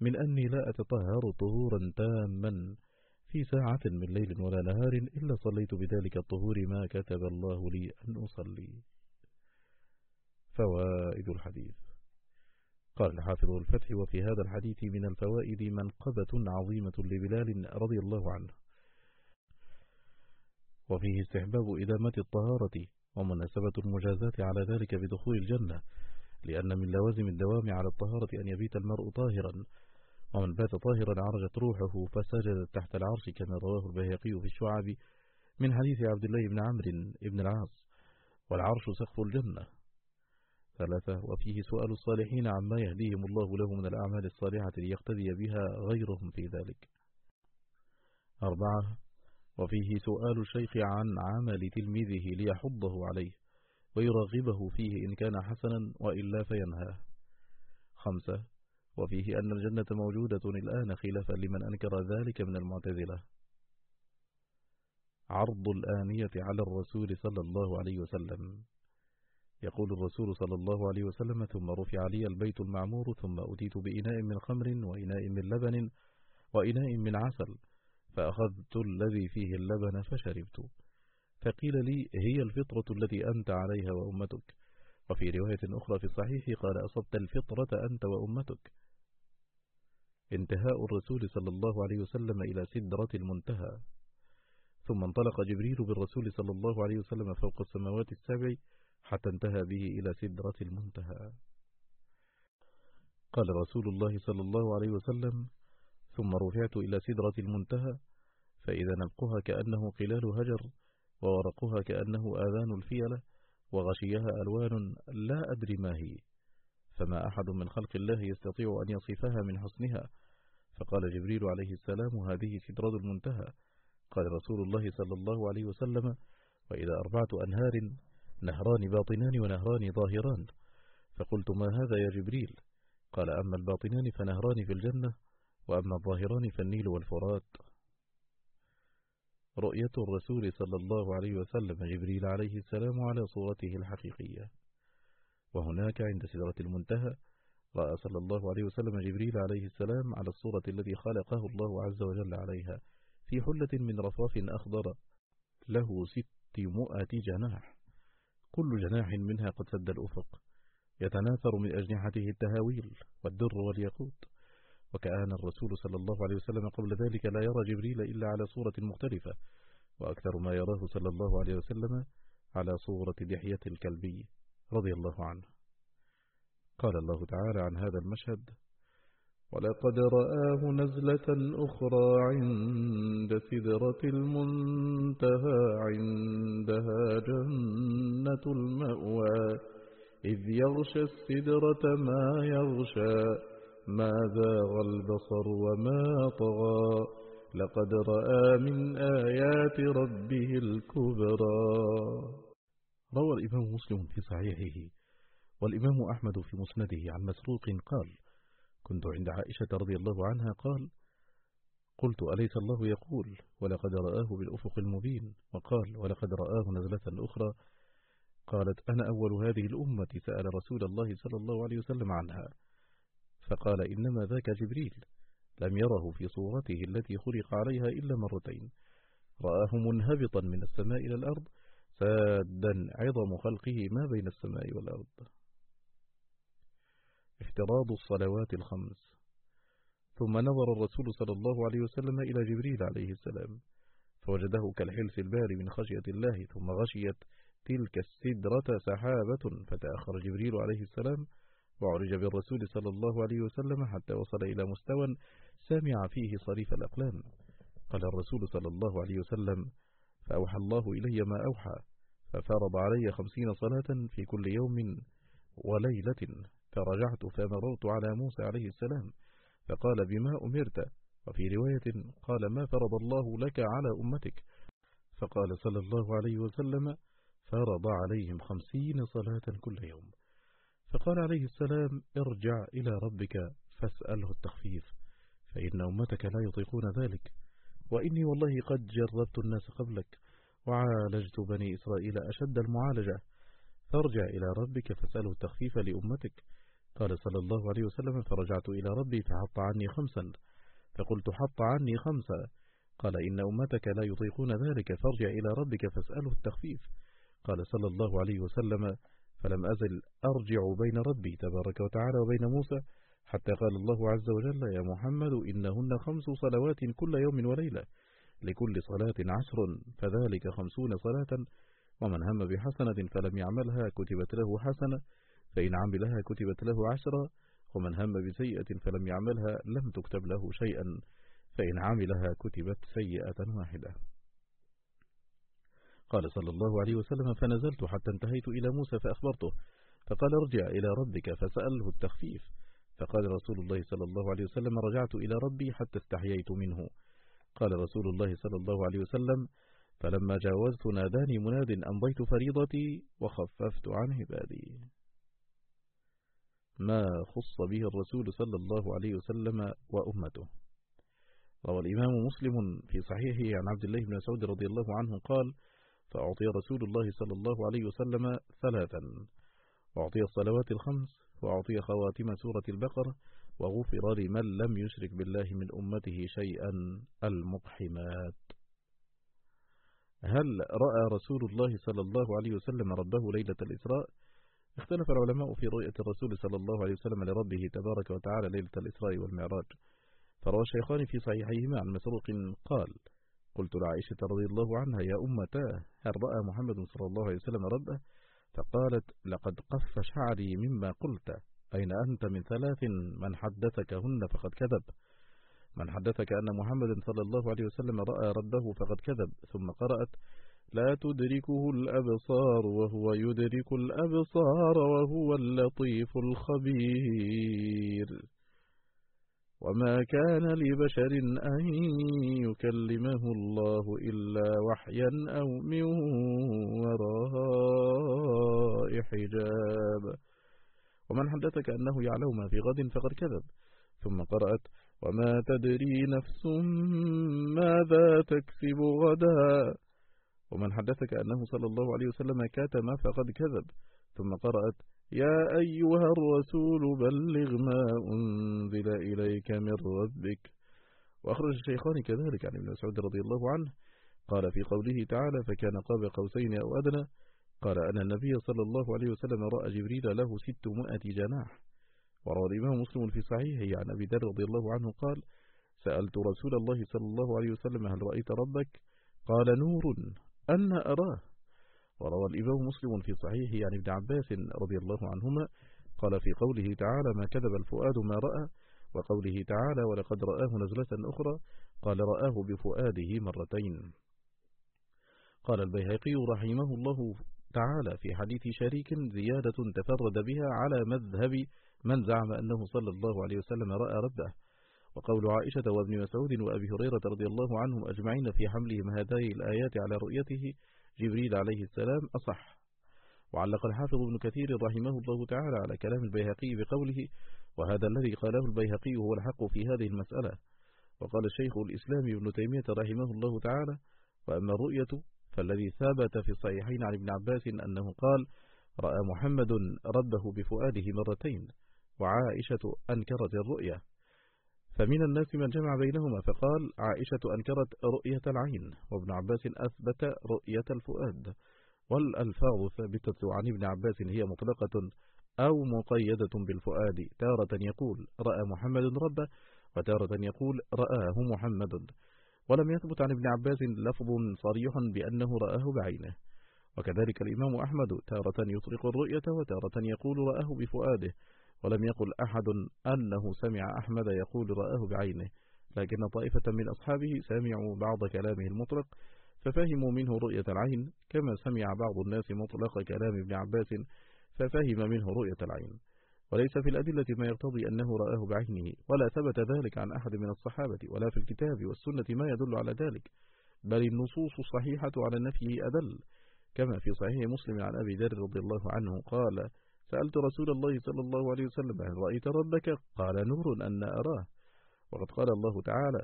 من أني لا أتطهر طهورا تاما في ساعة من ليل ولا نهار إلا صليت بذلك الطهور ما كتب الله لي أن أصلي. فوائد الحديث. قال الحافظ الفتح وفي هذا الحديث من الفوائد منقبة عظيمة لبلال رضي الله عنه. وفيه استحباب إدامة الطهارة ومناسبة المجازاة على ذلك بدخول الجنة لأن من لوازم الدوام على الطهارة أن يبيت المرء طاهرا ومن بات طاهرا عرجت روحه فسجد تحت العرش كما رواه البيهقي في الشعب من حديث عبد الله بن عمرو بن العاص. والعرش سقف الجنة. ثلاثة وفيه سؤال الصالحين عما يهديهم الله له من الأعمال الصالحة ليقتدي بها غيرهم في ذلك. أربعة وفيه سؤال الشيخ عن عمل تلميذه ليحضه عليه ويرغبه فيه إن كان حسنا وإلا فينهاه. خمسة وفيه أن الجنة موجودة الآن خلافا لمن أنكر ذلك من المعتزلة. عرض الآنية على الرسول صلى الله عليه وسلم. يقول الرسول صلى الله عليه وسلم ثم رفع لي البيت المعمور ثم أتيت بإناء من خمر وإناء من لبن وإناء من عسل فأخذت الذي فيه اللبن فشربت. فقيل لي هي الفطرة التي أنت عليها وأمتك؟ وفي رواية أخرى في الصحيح قال أصبت الفطرة أنت وأمتك. انتهاء الرسول صلى الله عليه وسلم إلى سدرة المنتهى. ثم انطلق جبريل بالرسول صلى الله عليه وسلم فوق السماوات السبع حتى انتهى به إلى سدرة المنتهى. قال رسول الله صلى الله عليه وسلم ثم رفعت إلى سدرة المنتهى فإذا نبقها كأنه قلال هجر وورقها كأنه آذان الفيلة وغشيها ألوان لا أدري ما هي. فما أحد من خلق الله يستطيع أن يصفها من حسنها فقال جبريل عليه السلام هذه سدرة المنتهى. قال رسول الله صلى الله عليه وسلم وإذا أربعة أنهار نهران باطنان ونهران ظاهران. فقلت ما هذا يا جبريل؟ قال أما الباطنان فنهران في الجنة وأما الظاهران فالنيل والفرات رؤية الرسول صلى الله عليه وسلم جبريل عليه السلام على صورته الحقيقية. وهناك عند سدرة المنتهى رأى صلى الله عليه وسلم جبريل عليه السلام على الصورة التي خلقه الله عز وجل عليها في حلة من رفاف أخضر له ستمائة جناح. كل جناح منها قد سد الأفق يتناثر من أجنحته التهاويل والدر والياقوت. وكأن الرسول صلى الله عليه وسلم قبل ذلك لا يرى جبريل إلا على صورة مختلفة وأكثر ما يراه صلى الله عليه وسلم على صورة دحية الكلبي رضي الله عنه. قال الله تعالى عن هذا المشهد ولقد رآه نزلة أخرى عند سدرة المنتهى عندها جنة المأوى إذ يغشى السدرة ما يغشى ما زاغ البصر وما طغى لقد رأى من آيات ربه الكبرى. روى الإمام مسلم في صحيحه والإمام أحمد في مسنده عن مسروق قال كنت عند عائشة رضي الله عنها قال قلت أليس الله يقول ولقد رآه بالأفق المبين وقال ولقد رآه نزلة أخرى قالت أنا أول هذه الأمة سأل رسول الله صلى الله عليه وسلم عنها. فقال إنما ذاك جبريل لم يره في صورته التي خلق عليها إلا مرتين. رآه منهبطا من السماء إلى الأرض سادا عظم خلقه ما بين السماء والأرض. افتراض الصلوات الخمس. ثم نظر الرسول صلى الله عليه وسلم إلى جبريل عليه السلام فوجده كالحلس الباري من خشية الله ثم غشيت تلك السدرة سحابة فتأخر جبريل عليه السلام وعرج بالرسول صلى الله عليه وسلم حتى وصل إلى مستوى سامع فيه صريف الأقلام. قال الرسول صلى الله عليه وسلم فأوحى الله إلي ما أوحى ففرض علي خمسين صلاة في كل يوم وليلة فرجعت فمررت على موسى عليه السلام فقال بما أمرت؟ وفي رواية قال ما فرض الله لك على أمتك؟ فقال صلى الله عليه وسلم فرض عليهم خمسين صلاة كل يوم. فقال عليه السلام ارجع إلى ربك فاسأله التخفيف فإن أمتك لا يطيقون ذلك. وإني والله قد جربت الناس قبلك وعالجت بني إسرائيل أشد المعالجة. فارجع إلى ربك فاسأله التخفيف لأمتك. قال صلى الله عليه وسلم فرجعت إلى ربي فحط عني خمسا. فقلت حط عني خمسا. قال إن أمتك لا يطيقون ذلك فارجع إلى ربك فاسأله التخفيف. قال صلى الله عليه وسلم فلم أزل أرجع بين ربي تبارك وتعالى وبين موسى حتى قال الله عز وجل يا محمد إنهن خمس صلوات كل يوم وليلة لكل صلاة عشر فذلك خمسون صلاة ومن هم بحسنة فلم يعملها كتبت له حسنة فإن عملها كتبت له عشرة ومن هم بسيئة فلم يعملها لم تكتب له شيئا فإن عملها كتبت سيئة واحدة. قال صلى الله عليه وسلم فنزلت حتى انتهيت إلى موسى فأخبرته. فقال ارجع إلى ربك فسأله التخفيف. فقال رسول الله صلى الله عليه وسلم رجعت إلى ربي حتى استحييت منه. قال رسول الله صلى الله عليه وسلم فلما جاوزت ناداني مناد أمضيت فريضتي وخففت عن عبادي. ما خص به الرسول صلى الله عليه وسلم وأمته. روى الإمام مسلم في صحيحه عن عبد الله بن مسعود رضي الله عنه قال فأعطي رسول الله صلى الله عليه وسلم ثلاثا. أعطي الصلوات الخمس وأعطي خواتم سورة البقرة وغفر لمن لم يشرك بالله من أمته شيئا. المقحمات. هل رأى رسول الله صلى الله عليه وسلم ربه ليلة الإسراء؟ اختلف العلماء في رؤية الرسول صلى الله عليه وسلم لربه تبارك وتعالى ليلة الإسراء والمعراج. فروى الشيخان في صحيحيهما عن مسروق قال قلت لعائشة رضي الله عنها يا أمتاه هل رأى محمد صلى الله عليه وسلم ربه فقالت لقد قف شعري مما قلت أين أنت من ثلاث؟ من حدثكهن فقد كذب. من حدثك أن محمد صلى الله عليه وسلم رأى ربه فقد كذب ثم قرأت لا تدركه الأبصار وهو يدرك الأبصار وهو اللطيف الخبير. وما كان لبشر أن يكلمه الله إلا وحيا أو من وراء حجاب. ومن حدثك أنه يعلم ما في غد فقد كذب. ثم قرأت وما تدري نفس ماذا تكسب غدا. ومن حدثك أنه صلى الله عليه وسلم كاتم فقد كذب. ثم قرأت يا أيها الرسول بلغ ما أنزل إليك من ربك. وأخرج الشيخان كذلك عن ابن مسعود رضي الله عنه. قال في قوله تعالى فكان قاب قوسين أو أدنى قال أن النبي صلى الله عليه وسلم رأى جبريل له ستمائة جناح وروى الإمام مسلم في صحيحه عن أبي ذر رضي الله عنه قال سألت رسول الله صلى الله عليه وسلم هل رأيت ربك؟ قال نور أن أراه وروى الإمام مسلم في صحيحه عن ابن عباس رضي الله عنهما قال في قوله تعالى ما كذب الفؤاد ما رأى وقوله تعالى ولقد رآه نزلة أخرى قال رآه بفؤاده مرتين قال البيهقي رحمه الله تعالى في حديث شريك زيادة تفرد بها على مذهب من زعم أنه صلى الله عليه وسلم رأى ربه. وقول عائشة وابن مسعود وأبي هريرة رضي الله عنهم أجمعين في حملهم هذه الآيات على رؤيته جبريل عليه السلام أصح. وعلق الحافظ ابن كثير رحمه الله تعالى على كلام البيهقي بقوله وهذا الذي قاله البيهقي هو الحق في هذه المسألة وقال الشيخ الإسلام ابن تيمية رحمه الله تعالى وأما الرؤية فالذي ثابت في الصحيحين عن ابن عباس أنه قال رأى محمد ربه بفؤاده مرتين وعائشة أنكرت الرؤية فمن الناس من جمع بينهما فقال عائشة أنكرت رؤية العين وابن عباس أثبت رؤية الفؤاد. والألفاظ ثابتة عن ابن عباس هي مطلقة أو مقيدة بالفؤاد. تارة يقول رأى محمد ربه وتارة يقول رآه محمد. ولم يثبت عن ابن عباس لفظ صريح بأنه رآه بعينه. وكذلك الإمام أحمد تارة يطلق الرؤية وتارة يقول رآه بفؤاده. ولم يقل أحد أنه سمع أحمد يقول رآه بعينه لكن طائفة من أصحابه سمعوا بعض كلامه المطلق ففهموا منه رؤية العين كما سمع بعض الناس مطلق كلام ابن عباس ففهم منه رؤية العين. وليس في الأدلة ما يقتضي أنه رآه بعينه ولا ثبت ذلك عن أحد من الصحابة ولا في الكتاب والسنة ما يدل على ذلك بل النصوص الصحيحة على نفيه أدل كما في صحيح مسلم عن أبي ذر رضي الله عنه قال سألت رسول الله صلى الله عليه وسلم هل رأيت ربك؟ قال نور أن أراه. وقد قال الله تعالى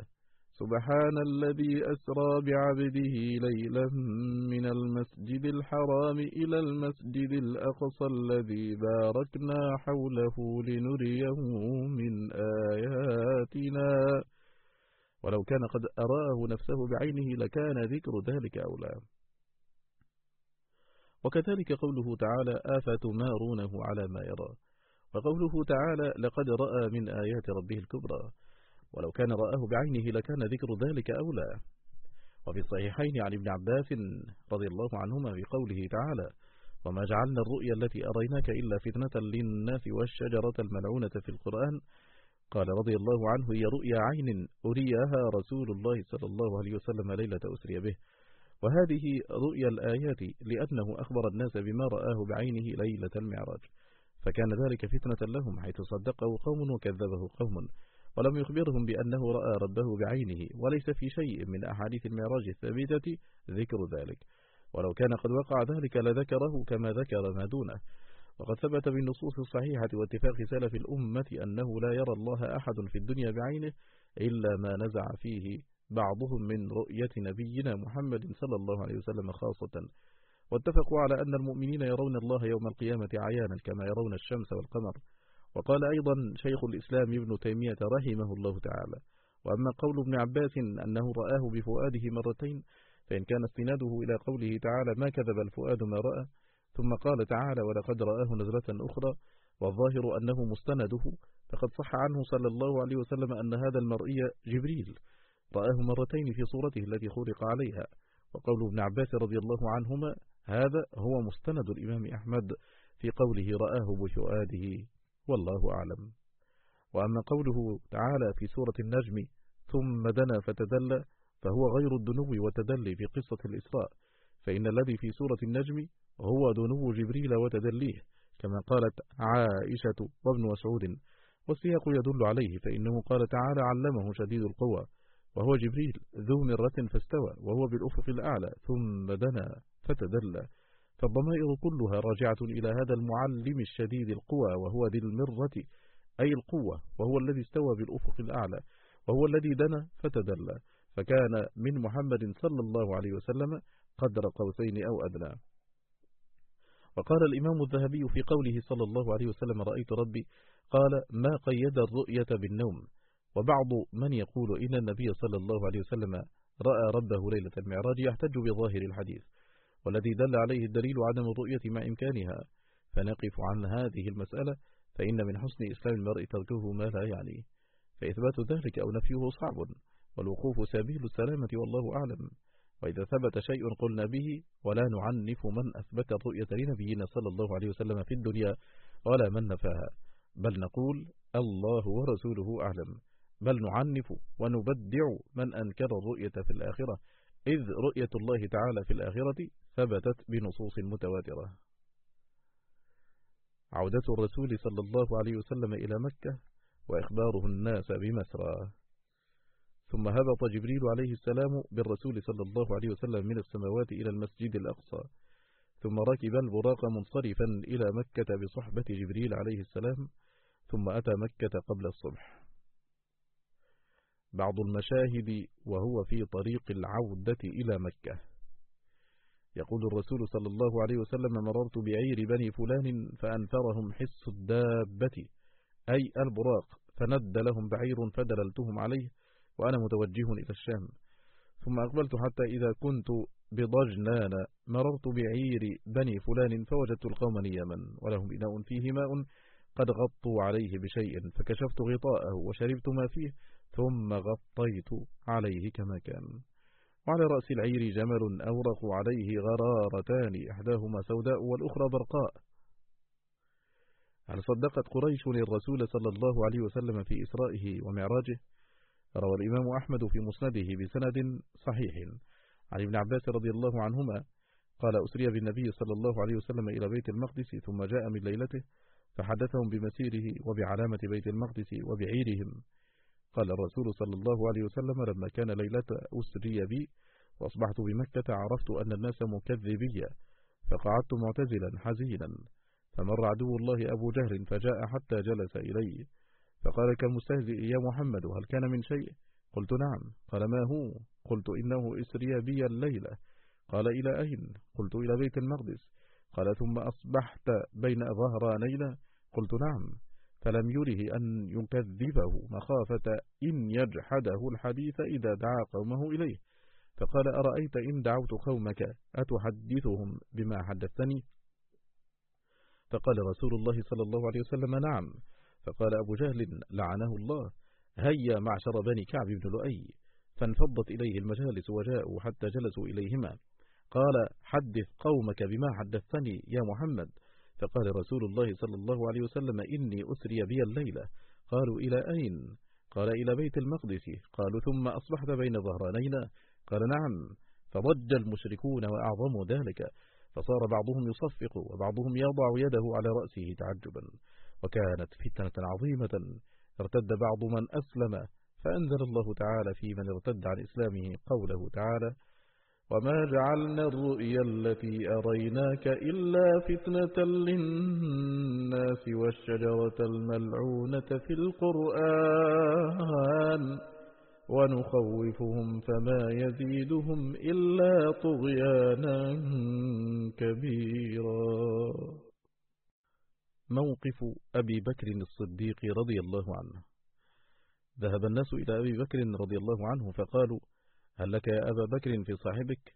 سبحان الذي أسرى بعبده ليلا من المسجد الحرام إلى المسجد الأقصى الذي باركنا حوله لنريه من آياتنا. ولو كان قد أراه نفسه بعينه لكان ذكر ذلك أولى. وكذلك قوله تعالى أفتمارونه على ما يرى؟ وقوله تعالى لقد رأى من آيات ربه الكبرى. ولو كان رآه بعينه لكان ذكر ذلك أولى. وفي الصحيحين عن ابن عباس رضي الله عنهما في قوله تعالى وما جعلنا الرؤيا التي أريناك إلا فتنة للناس والشجرة الملعونة في القرآن. قال رضي الله عنه هي رؤيا عين أريها رسول الله صلى الله عليه وسلم ليلة أسري به وهذه رؤيا الآيات لأنه أخبر الناس بما رآه بعينه ليلة المعراج فكان ذلك فتنة لهم حيث صدقه قوم وكذبه قوم ولم يخبرهم بأنه رأى ربه بعينه وليس في شيء من أحاديث المعراج الثابتة ذكر ذلك. ولو كان قد وقع ذلك لذكره كما ذكر ما دونه. وقد ثبت بالنصوص الصحيحة واتفاق سلف الأمة أنه لا يرى الله أحد في الدنيا بعينه إلا ما نزع فيه بعضهم من رؤية نبينا محمد صلى الله عليه وسلم خاصة. واتفقوا على أن المؤمنين يرون الله يوم القيامة عيانا كما يرون الشمس والقمر. وقال أيضا شيخ الإسلام ابن تيمية رحمه الله تعالى وأما قول ابن عباس أنه رآه بفؤاده مرتين فإن كان استناده إلى قوله تعالى ما كذب الفؤاد ما رأى ثم قال تعالى ولقد رآه نزلة أخرى والظاهر أنه مستنده فقد صح عنه صلى الله عليه وسلم أن هذا المرئي جبريل. رآه مرتين في صورته التي خلق عليها. وقول ابن عباس رضي الله عنهما هذا هو مستند الإمام أحمد في قوله رآه بفؤاده والله أعلم. وأما قوله تعالى في سورة النجم ثم دنا فتدلى فهو غير الدنو والتدلي في قصة الإسراء. فإن الذي في سورة النجم هو دنو جبريل وتدليه كما قالت عائشة وابن مسعود. والسياق يدل عليه فإنه قال تعالى علمه شديد القوى. وهو جبريل ذو مرة فاستوى وهو بالأفق الأعلى ثم دنا فتدلى. فالضمائر كلها راجعة إلى هذا المعلم الشديد القوى وهو ذي المرة أي القوة وهو الذي استوى بالأفق الأعلى وهو الذي دنا فتدلى. فكان من محمد صلى الله عليه وسلم قدر قوسين أو أدنى. وقال الإمام الذهبي في قوله صلى الله عليه وسلم رأيت ربي قال ما قيد الرؤية بالنوم. وبعض من يقول إن النبي صلى الله عليه وسلم رأى ربه ليلة المعراج يحتج بظاهر الحديث والذي دل عليه الدليل عدم الرؤية مع إمكانها. فنقف عن هذه المسألة فإن من حسن إسلام المرء تركه ما لا يعني. فإثبات ذلك أو نفيه صعب والوقوف سبيل السلامة والله أعلم. وإذا ثبت شيء قلنا به ولا نعنف من أثبت الرؤية لنبينا صلى الله عليه وسلم في الدنيا ولا من نفاها. بل نقول الله ورسوله أعلم. بل نعنف ونبدع من أنكر الرؤية في الآخرة إذ رؤية الله تعالى في الآخرة ثبتت بنصوص متواترة. عودة الرسول صلى الله عليه وسلم إلى مكة وإخباره الناس بمسرى. ثم هبط جبريل عليه السلام بالرسول صلى الله عليه وسلم من السماوات إلى المسجد الأقصى. ثم ركب البراق منصرفا إلى مكة بصحبة جبريل عليه السلام ثم أتى مكة قبل الصبح. بعض المشاهد وهو في طريق العودة إلى مكة. يقول الرسول صلى الله عليه وسلم مررت بعير بني فلان فأنفرهم حس الدابة أي البراق فند لهم بعير فدللتهم عليه وأنا متوجه إلى الشام. ثم أقبلت حتى إذا كنت بضجنان مررت بعير بني فلان فوجدت القوم نياما ولهم إناء فيه ماء قد غطوا عليه بشيء فكشفت غطاءه وشربت ما فيه ثم غطيت عليه كما كان. وعلى رأس العير جمل أورق عليه غرارتان إحداهما سوداء والأخرى برقاء. هل صدقت قريش للرسول صلى الله عليه وسلم في إسرائه ومعراجه؟ روى الإمام أحمد في مسنده بسند صحيح. عن ابن عباس رضي الله عنهما قال أسري بالنبي صلى الله عليه وسلم إلى بيت المقدس ثم جاء من ليلته فحدثهم بمسيره وبعلامة بيت المقدس وبعيرهم. قال الرسول صلى الله عليه وسلم لما كان ليلة أسري بي وأصبحت بمكة عرفت أن الناس مكذبية فقعدت معتزلا حزينا. فمر عدو الله أبو جهل فجاء حتى جلس إلي. فقال كالمستهزئ يا محمد هل كان من شيء؟ قلت نعم. قال ما هو؟ قلت إنه إسري بي الليلة. قال إلى أين؟ قلت إلى بيت المقدس. قال ثم أصبحت بين ظهرانينا قلت نعم. فلم يره أن يكذبه مخافة إن يجحده الحديث إذا دعا قومه إليه. فقال أرأيت إن دعوت قومك أتحدثهم بما حدثتني؟ فقال رسول الله صلى الله عليه وسلم نعم. فقال أبو جهل لعنه الله. هيا معشر بني كعب بن لؤي. فانفضت إليه المجالس وجاءوا حتى جلسوا إليهما. قال حدث قومك بما حدثتني يا محمد. فقال رسول الله صلى الله عليه وسلم إني أسري بي الليلة قالوا إلى أين؟ قال إلى بيت المقدس. قالوا ثم أصبحت بين ظهرانينا. قال نعم. فضج المشركون وأعظموا ذلك فصار بعضهم يصفق وبعضهم يضع يده على رأسه تعجبا. وكانت فتنة عظيمة ارتد بعض من أسلم فأنزل الله تعالى في من ارتد عن إسلامه قوله تعالى وما جعلنا الرؤيا التي أريناك إلا فتنة للناس والشجرة الملعونة في القرآن ونخوفهم فما يزيدهم إلا طغيانا كبيرا. موقف أبي بكر الصديق رضي الله عنه. ذهب الناس إلى أبي بكر رضي الله عنه فقالوا هل لك يا أبا بكر في صاحبك؟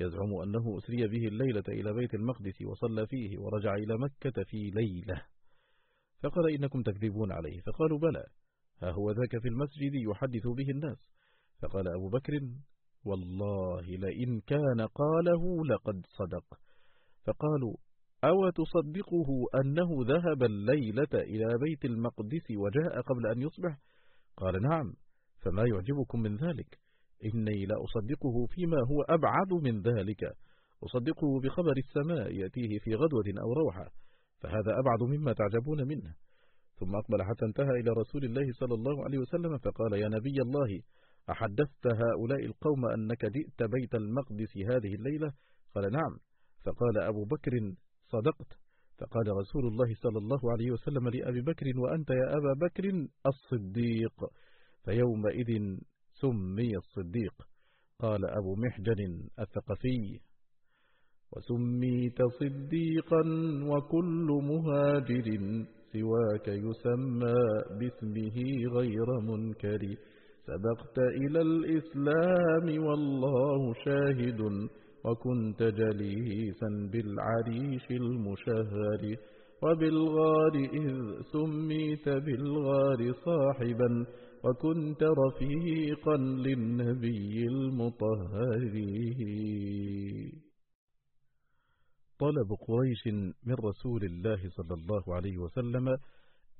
يزعم أنه أسري به الليلة إلى بيت المقدس وصلى فيه ورجع إلى مكة في ليلة. فقال إنكم تكذبون عليه. فقالوا بلى ها هو ذاك في المسجد يحدث به الناس. فقال أبو بكر والله لئن كان قاله لقد صدق. فقالوا أو تصدقه أنه ذهب الليلة إلى بيت المقدس وجاء قبل أن يصبح؟ قال نعم فما يعجبكم من ذلك؟ إني لا أصدقه فيما هو أبعد من ذلك. أصدقه بخبر السماء يأتيه في غدوة أو روحة فهذا أبعد مما تعجبون منه. ثم أقبل حتى انتهى إلى رسول الله صلى الله عليه وسلم فقال يا نبي الله أحدثت هؤلاء القوم أنك جئت بيت المقدس هذه الليلة؟ قال نعم. فقال أبو بكر صدقت. فقال رسول الله صلى الله عليه وسلم لأبي بكر وأنت يا أبا بكر الصديق. فيومئذ سمي الصديق. قال أبو محجن الثقفي وسميت صديقا وكل مهاجر سواك يسمى باسمه غير منكر. سبقت إلى الإسلام والله شاهد وكنت جليسا بالعريش المشهر. وبالغار إذ سميت بالغار صاحبا وكنت رفيقا للنبي المطهر طلب قريش من رسول الله صلى الله عليه وسلم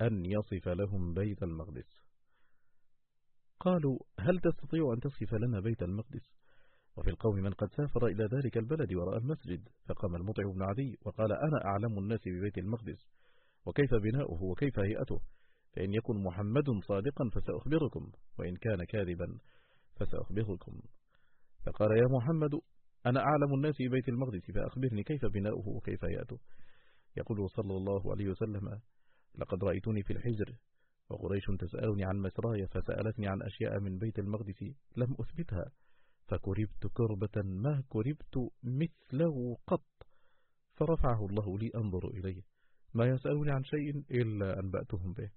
أن يصف لهم بيت المقدس. قالوا هل تستطيع أن تصف لنا بيت المقدس؟ وفي القوم من قد سافر إلى ذلك البلد ورأى المسجد فقام المطع بن عدي وقال أنا أعلم الناس ببيت المقدس وكيف بناؤه وكيف هيئته؟ فإن يكن محمد صادقا فسأخبركم وإن كان كاذبا فسأخبركم. فقال يا محمد أنا أعلم الناس في بيت المقدس فأخبرني كيف بناؤه وكيف يأته يقول صلى الله عليه وسلم لقد رأيتني في الحجر وقريش تسألني عن مسراي فسألتني عن أشياء من بيت المقدس لم أثبتها. فكربت كربة ما كربت مثله قط فرفعه الله لي أنظر إليه. ما يسألني عن شيء إلا أنبأتهم به.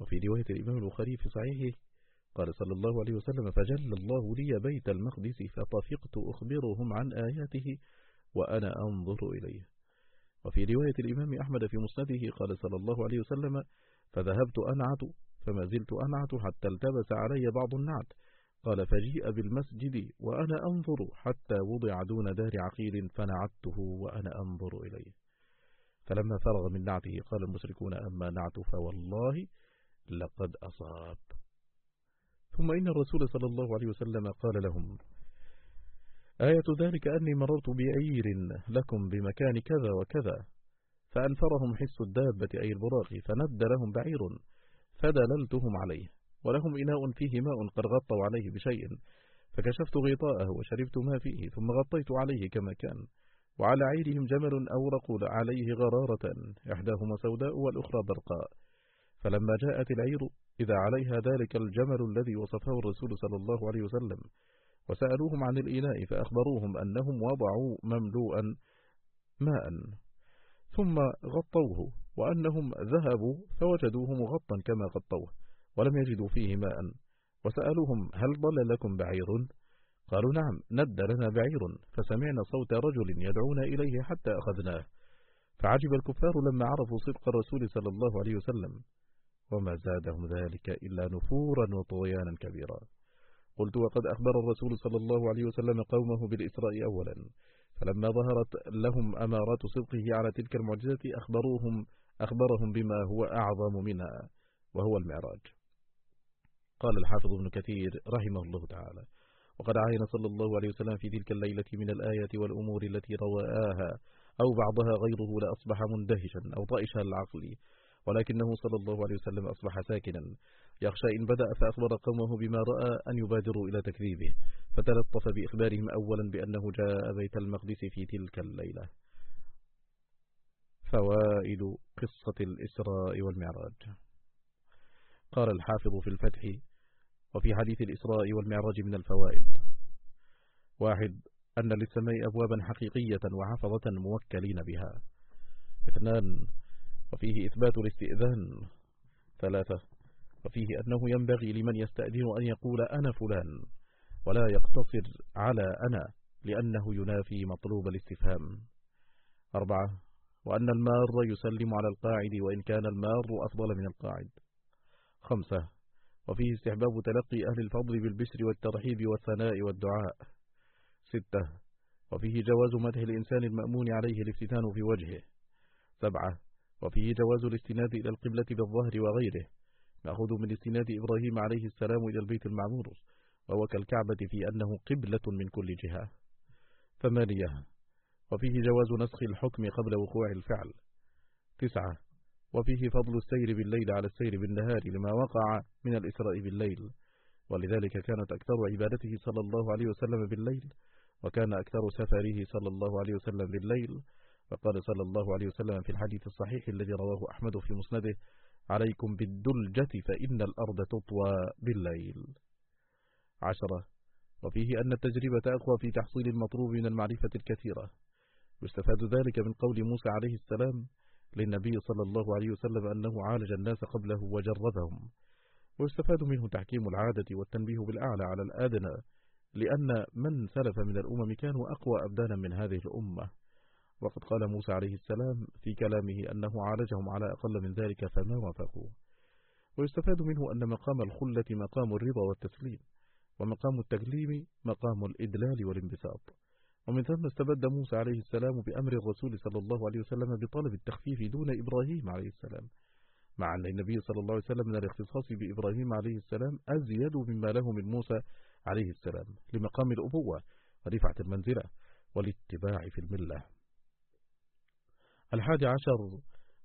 وفي رواية الإمام البخاري في صحيحه قال صلى الله عليه وسلم فجل الله لي بيت المقدس فطفقت أخبرهم عن آياته وأنا أنظر إليه. وفي رواية الإمام أحمد في مسنده قال صلى الله عليه وسلم فذهبت أنعت فما زلت أنعت حتى التبس علي بعض النعت. قال فجيء بالمسجد وأنا أنظر حتى وضع دون دار عقيل فنعته وأنا أنظر إليه. فلما فرغ من نعته قال المشركون أما نعت فوالله لقد أصاب. ثم إن الرسول صلى الله عليه وسلم قال لهم آية ذلك أني مررت بعير لكم بمكان كذا وكذا فأنفرهم حس الدابة أي البراق فند لهم بعير فدللتهم عليه ولهم إناء فيه ماء قد غطوا عليه بشيء فكشفت غطاءه وشربت ما فيه ثم غطيت عليه كما كان وعلى عيرهم جمل أورق عليه غرارة إحداهما سوداء والأخرى برقاء. فلما جاءت العير إذا عليها ذلك الجمل الذي وصفه الرسول صلى الله عليه وسلم وسألوهم عن الإناء فأخبروهم أنهم وضعوا مملوءا ماء ثم غطوه وأنهم ذهبوا فوجدوه مغطا كما غطوه ولم يجدوا فيه ماء وسألوهم هل ضل لكم بعير؟ قالوا نعم ند لنا بعير فسمعنا صوت رجل يدعونا إليه حتى أخذناه. فعجب الكفار لما عرفوا صدق الرسول صلى الله عليه وسلم. وما زادهم ذلك إلا نفورا وطغيانا كبيرا. قلت وقد أخبر الرسول صلى الله عليه وسلم قومه بالإسراء أولا. فلما ظهرت لهم أمارات صدقه على تلك المعجزة أخبروهم أخبرهم بما هو أعظم منها وهو المعراج. قال الحافظ ابن كثير رحمه الله تعالى وقد عين صلى الله عليه وسلم في تلك الليلة من الآيات والأمور التي رواها أو بعضها غيره لأصبح مندهشا أو طائش العقل ولكنه صلى الله عليه وسلم أصبح ساكنا. يخشى إن بدأ فأخبر قومه بما رأى أن يبادروا إلى تكذيبه فتلطف بإخبارهم أولا بأنه جاء بيت المقدس في تلك الليلة. فوائد قصة الإسراء والمعراج. قال الحافظ في الفتح وفي حديث الإسراء والمعراج من الفوائد واحد أن للسماء أبوابا حقيقية وحفظة موكلين بها. اثنان وفيه إثبات الاستئذان ثلاثة وفيه أنه ينبغي لمن يستأذن أن يقول أنا فلان ولا يقتصر على أنا لأنه ينافي مطلوب الاستفهام. أربعة وأن المار يسلم على القاعد وإن كان المار أفضل من القاعد. خمسة وفيه استحباب تلقي أهل الفضل بالبشر والترحيب والثناء والدعاء. ستة وفيه جواز مدح الإنسان المأمون عليه الافتتان في وجهه. سبعة وفيه جواز الاستناد إلى القبلة بالظهر وغيره. نأخذ من استناد إبراهيم عليه السلام إلى البيت المعمور وهو كالكعبة في أنه قبلة من كل جهة. ثمانية. وفيه جواز نسخ الحكم قبل وقوع الفعل. تسعة. وفيه فضل السير بالليل على السير بالنهار لما وقع من الإسراء بالليل. ولذلك كانت أكثر عبادته صلى الله عليه وسلم بالليل وكان أكثر سفره صلى الله عليه وسلم بالليل. فقال صلى الله عليه وسلم في الحديث الصحيح الذي رواه أحمد في مسنده عليكم بالدلجة فإن الأرض تطوى بالليل. عشرة. وفيه أن التجربة أقوى في تحصيل المطلوب من المعرفة الكثيرة. يستفاد ذلك من قول موسى عليه السلام للنبي صلى الله عليه وسلم أنه عالج الناس قبله وجربهم. ويستفاد منه تحكيم العادة والتنبيه بالأعلى على الآدنى لأن من سلف من الأمم كانوا أقوى أبدانا من هذه الأمة. وقد قال موسى عليه السلام في كلامه أنه عالجهم على أقل من ذلك فما وافقوا. ويستفاد منه أن مقام الخلة مقام الرضا والتسليم ومقام التكليم مقام الإدلال والانبساط. ومن ثم استبد موسى عليه السلام بأمر الرسول صلى الله عليه وسلم بطلب التخفيف دون إبراهيم عليه السلام مع أن النبي صلى الله عليه وسلم من الاختصاص بإبراهيم عليه السلام أزيد مما له من موسى عليه السلام لمقام الأبوة ورفعة المنزلة والاتباع في الملة. الحادي عشر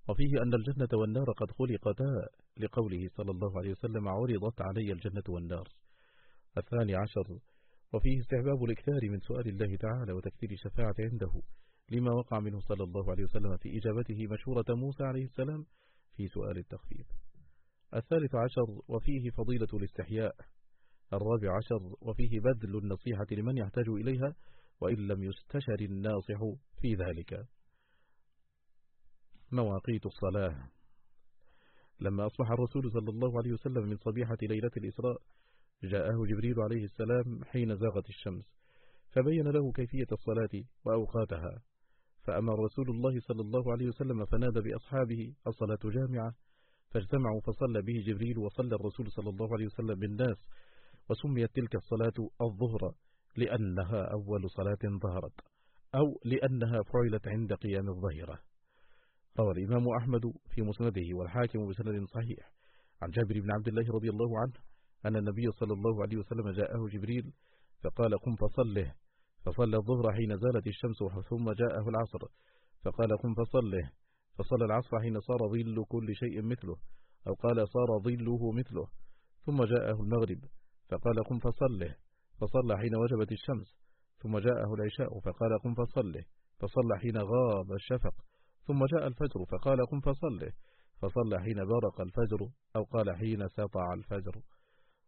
وفيه أن الجنة والنار قد خلقتا لقوله صلى الله عليه وسلم عرضت علي الجنة والنار. الثاني عشر وفيه استحباب الإكثار من سؤال الله تعالى وتكثير الشفاعة عنده لما وقع منه صلى الله عليه وسلم في إجابته مشورة موسى عليه السلام في سؤال التخفيف. الثالث عشر وفيه فضيلة الاستحياء. الرابع عشر وفيه بذل النصيحة لمن يحتاج إليها وإن لم يستشر الناصح في ذلك. مواقيت الصلاة. لما أصبح الرسول صلى الله عليه وسلم من صبيحة ليلة الإسراء جاءه جبريل عليه السلام حين زاغت الشمس فبين له كيفية الصلاة وأوقاتها. فأمر رسول الله صلى الله عليه وسلم فنادى بأصحابه الصلاة جامعة فاجتمعوا فصلى به جبريل وصلى الرسول صلى الله عليه وسلم بالناس وسميت تلك الصلاة الظهر لأنها أول صلاة ظهرت أو لأنها فعلت عند قيام الظهيرة. روى الإمام أحمد في مسنده والحاكم بسند صحيح. عن جابر بن عبد الله رضي الله عنه أن النبي صلى الله عليه وسلم جاءه جبريل فقال قم فصله. فصلى الظهر حين زالت الشمس ثم جاءه العصر. فقال قم فصله. فصلى العصر حين صار ظل كل شيء مثله أو قال صار ظله مثله. ثم جاءه المغرب. فقال قم فصله. فصلى حين وجبت الشمس. ثم جاءه العشاء. فقال قم فصله. فصلى حين غاب الشفق. ثم جاء الفجر فقال قم فصله فصلى حين برق الفجر أو قال حين سطع الفجر.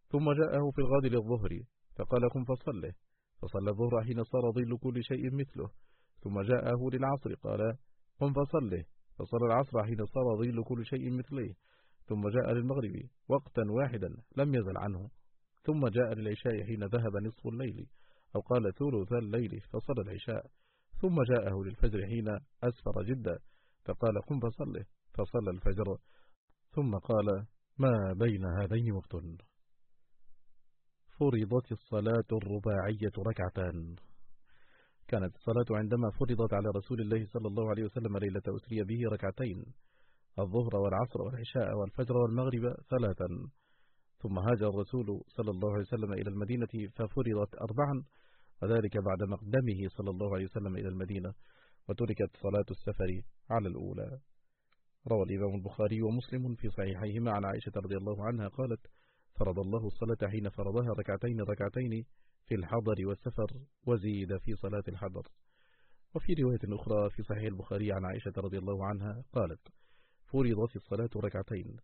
ثم جاءه في الغد للظهر فقال قم فصله فصلى الظهر حين صار ظل كل شيء مثله. ثم جاءه للعصر قال قم فصله فصلى العصر حين صار ظل كل شيء مثله. ثم جاء للمغرب وقتا واحدا لم يزل عنه. ثم جاء للعشاء حين ذهب نصف الليل أو قال ثلث الليل فصلى العشاء. ثم جاءه للفجر حين أسفر جدا فقال قم فصله فصلى الفجر. ثم قال ما بين هذين وقت فرضت الصلاة الرباعية ركعتان. كانت الصلاة عندما فرضت على رسول الله صلى الله عليه وسلم ليلة أسري به ركعتين الظهر والعصر والعشاء والفجر والمغرب ثلاثا. ثم هاجر الرسول صلى الله عليه وسلم إلى المدينة ففرضت أربعا وذلك بعد مقدمه صلى الله عليه وسلم إلى المدينة وتركت صلاة السفر على الأولى. روى الإمام البخاري ومسلم في صحيحيهما عن عائشة رضي الله عنها قالت فرض الله الصلاة حين فرضها ركعتين ركعتين في الحضر والسفر وزيد في صلاة الحضر. وفي رواية أخرى في صحيح البخاري عن عائشة رضي الله عنها قالت فرضت الصلاة ركعتين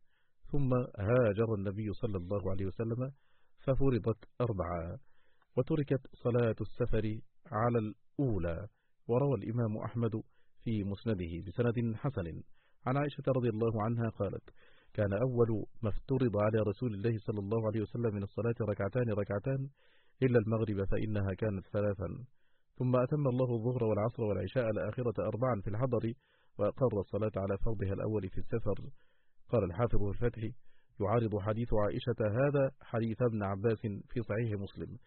ثم هاجر النبي صلى الله عليه وسلم ففرضت أربعة. وتركت صلاة السفر على الأولى. وروى الإمام أحمد في مسنده بسند حسن. عن عائشة رضي الله عنها قالت كان أول ما افترض على رسول الله صلى الله عليه وسلم من الصلاة ركعتان ركعتان إلا المغرب فإنها كانت ثلاثا. ثم أتم الله الظهر والعصر والعشاء الآخرة أربعا في الحضر وأقر الصلاة على فرضها الأول في السفر. قال الحافظ الفتح يعارض حديث عائشة هذا حديث ابن عباس في صحيح مسلم.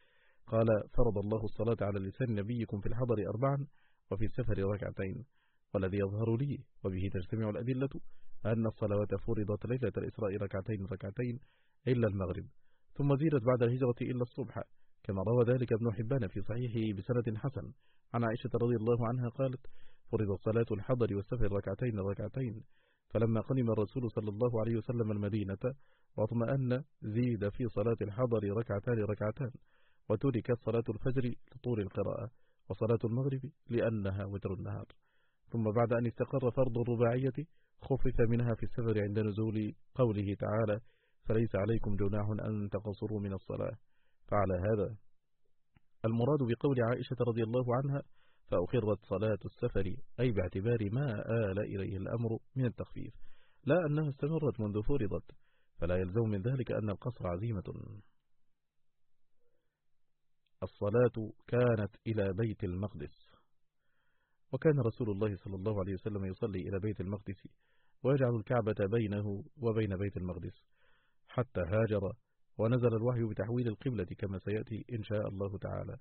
قال فرض الله الصلاة على لسان نبيكم في الحضر أربعا وفي السفر ركعتين. والذي يظهر لي وبه تجتمع الأدلة أن الصلوات فرضت ليلة الإسراء ركعتين ركعتين إلا المغرب ثم زيدت بعد الهجرة إلا الصبح كما روى ذلك ابن حبان في صحيحه بسند حسن. عن عائشة رضي الله عنها قالت فرضت صلاة الحضر والسفر ركعتين ركعتين. فلما قدم الرسول صلى الله عليه وسلم المدينة واطمأن زيد في صلاة الحضر ركعتان ركعتان. وتركت صلاة الفجر لطول القراءة وصلاة المغرب لأنها وتر النهار. ثم بعد أن استقر فرض الرباعية خفف منها في السفر عند نزول قوله تعالى فليس عليكم جناح أن تقصروا من الصلاة فعلى هذا المراد بقول عائشة رضي الله عنها فأخرت صلاة السفر أي باعتبار ما آل إليه الأمر من التخفيف لا أنها استمرت منذ فرضت فلا يلزم من ذلك أن القصر عزيمة الصلاة كانت إلى بيت المقدس. وكان رسول الله صلى الله عليه وسلم يصلي إلى بيت المقدس ويجعل الكعبة بينه وبين بيت المقدس حتى هاجر ونزل الوحي بتحويل القبلة كما سيأتي إن شاء الله تعالى.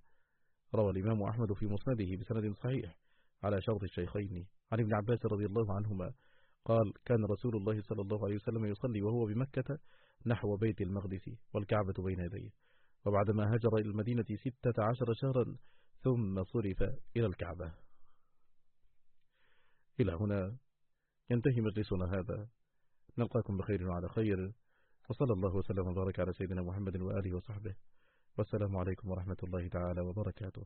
روى الإمام أحمد في مسنده بسند صحيح على شرط الشيخين. عن ابن عباس رضي الله عنهما قال كان رسول الله صلى الله عليه وسلم يصلي وهو بمكة نحو بيت المقدس والكعبة بين يديه. وبعدما هاجر إلى المدينة ستة عشر شهرا ثم صرف إلى الكعبة. إلى هنا ينتهي مجلسنا هذا. نلقاكم بخير وعلى خير. وصلى الله وسلم وبارك على سيدنا محمد وآله وصحبه. والسلام عليكم ورحمة الله تعالى وبركاته.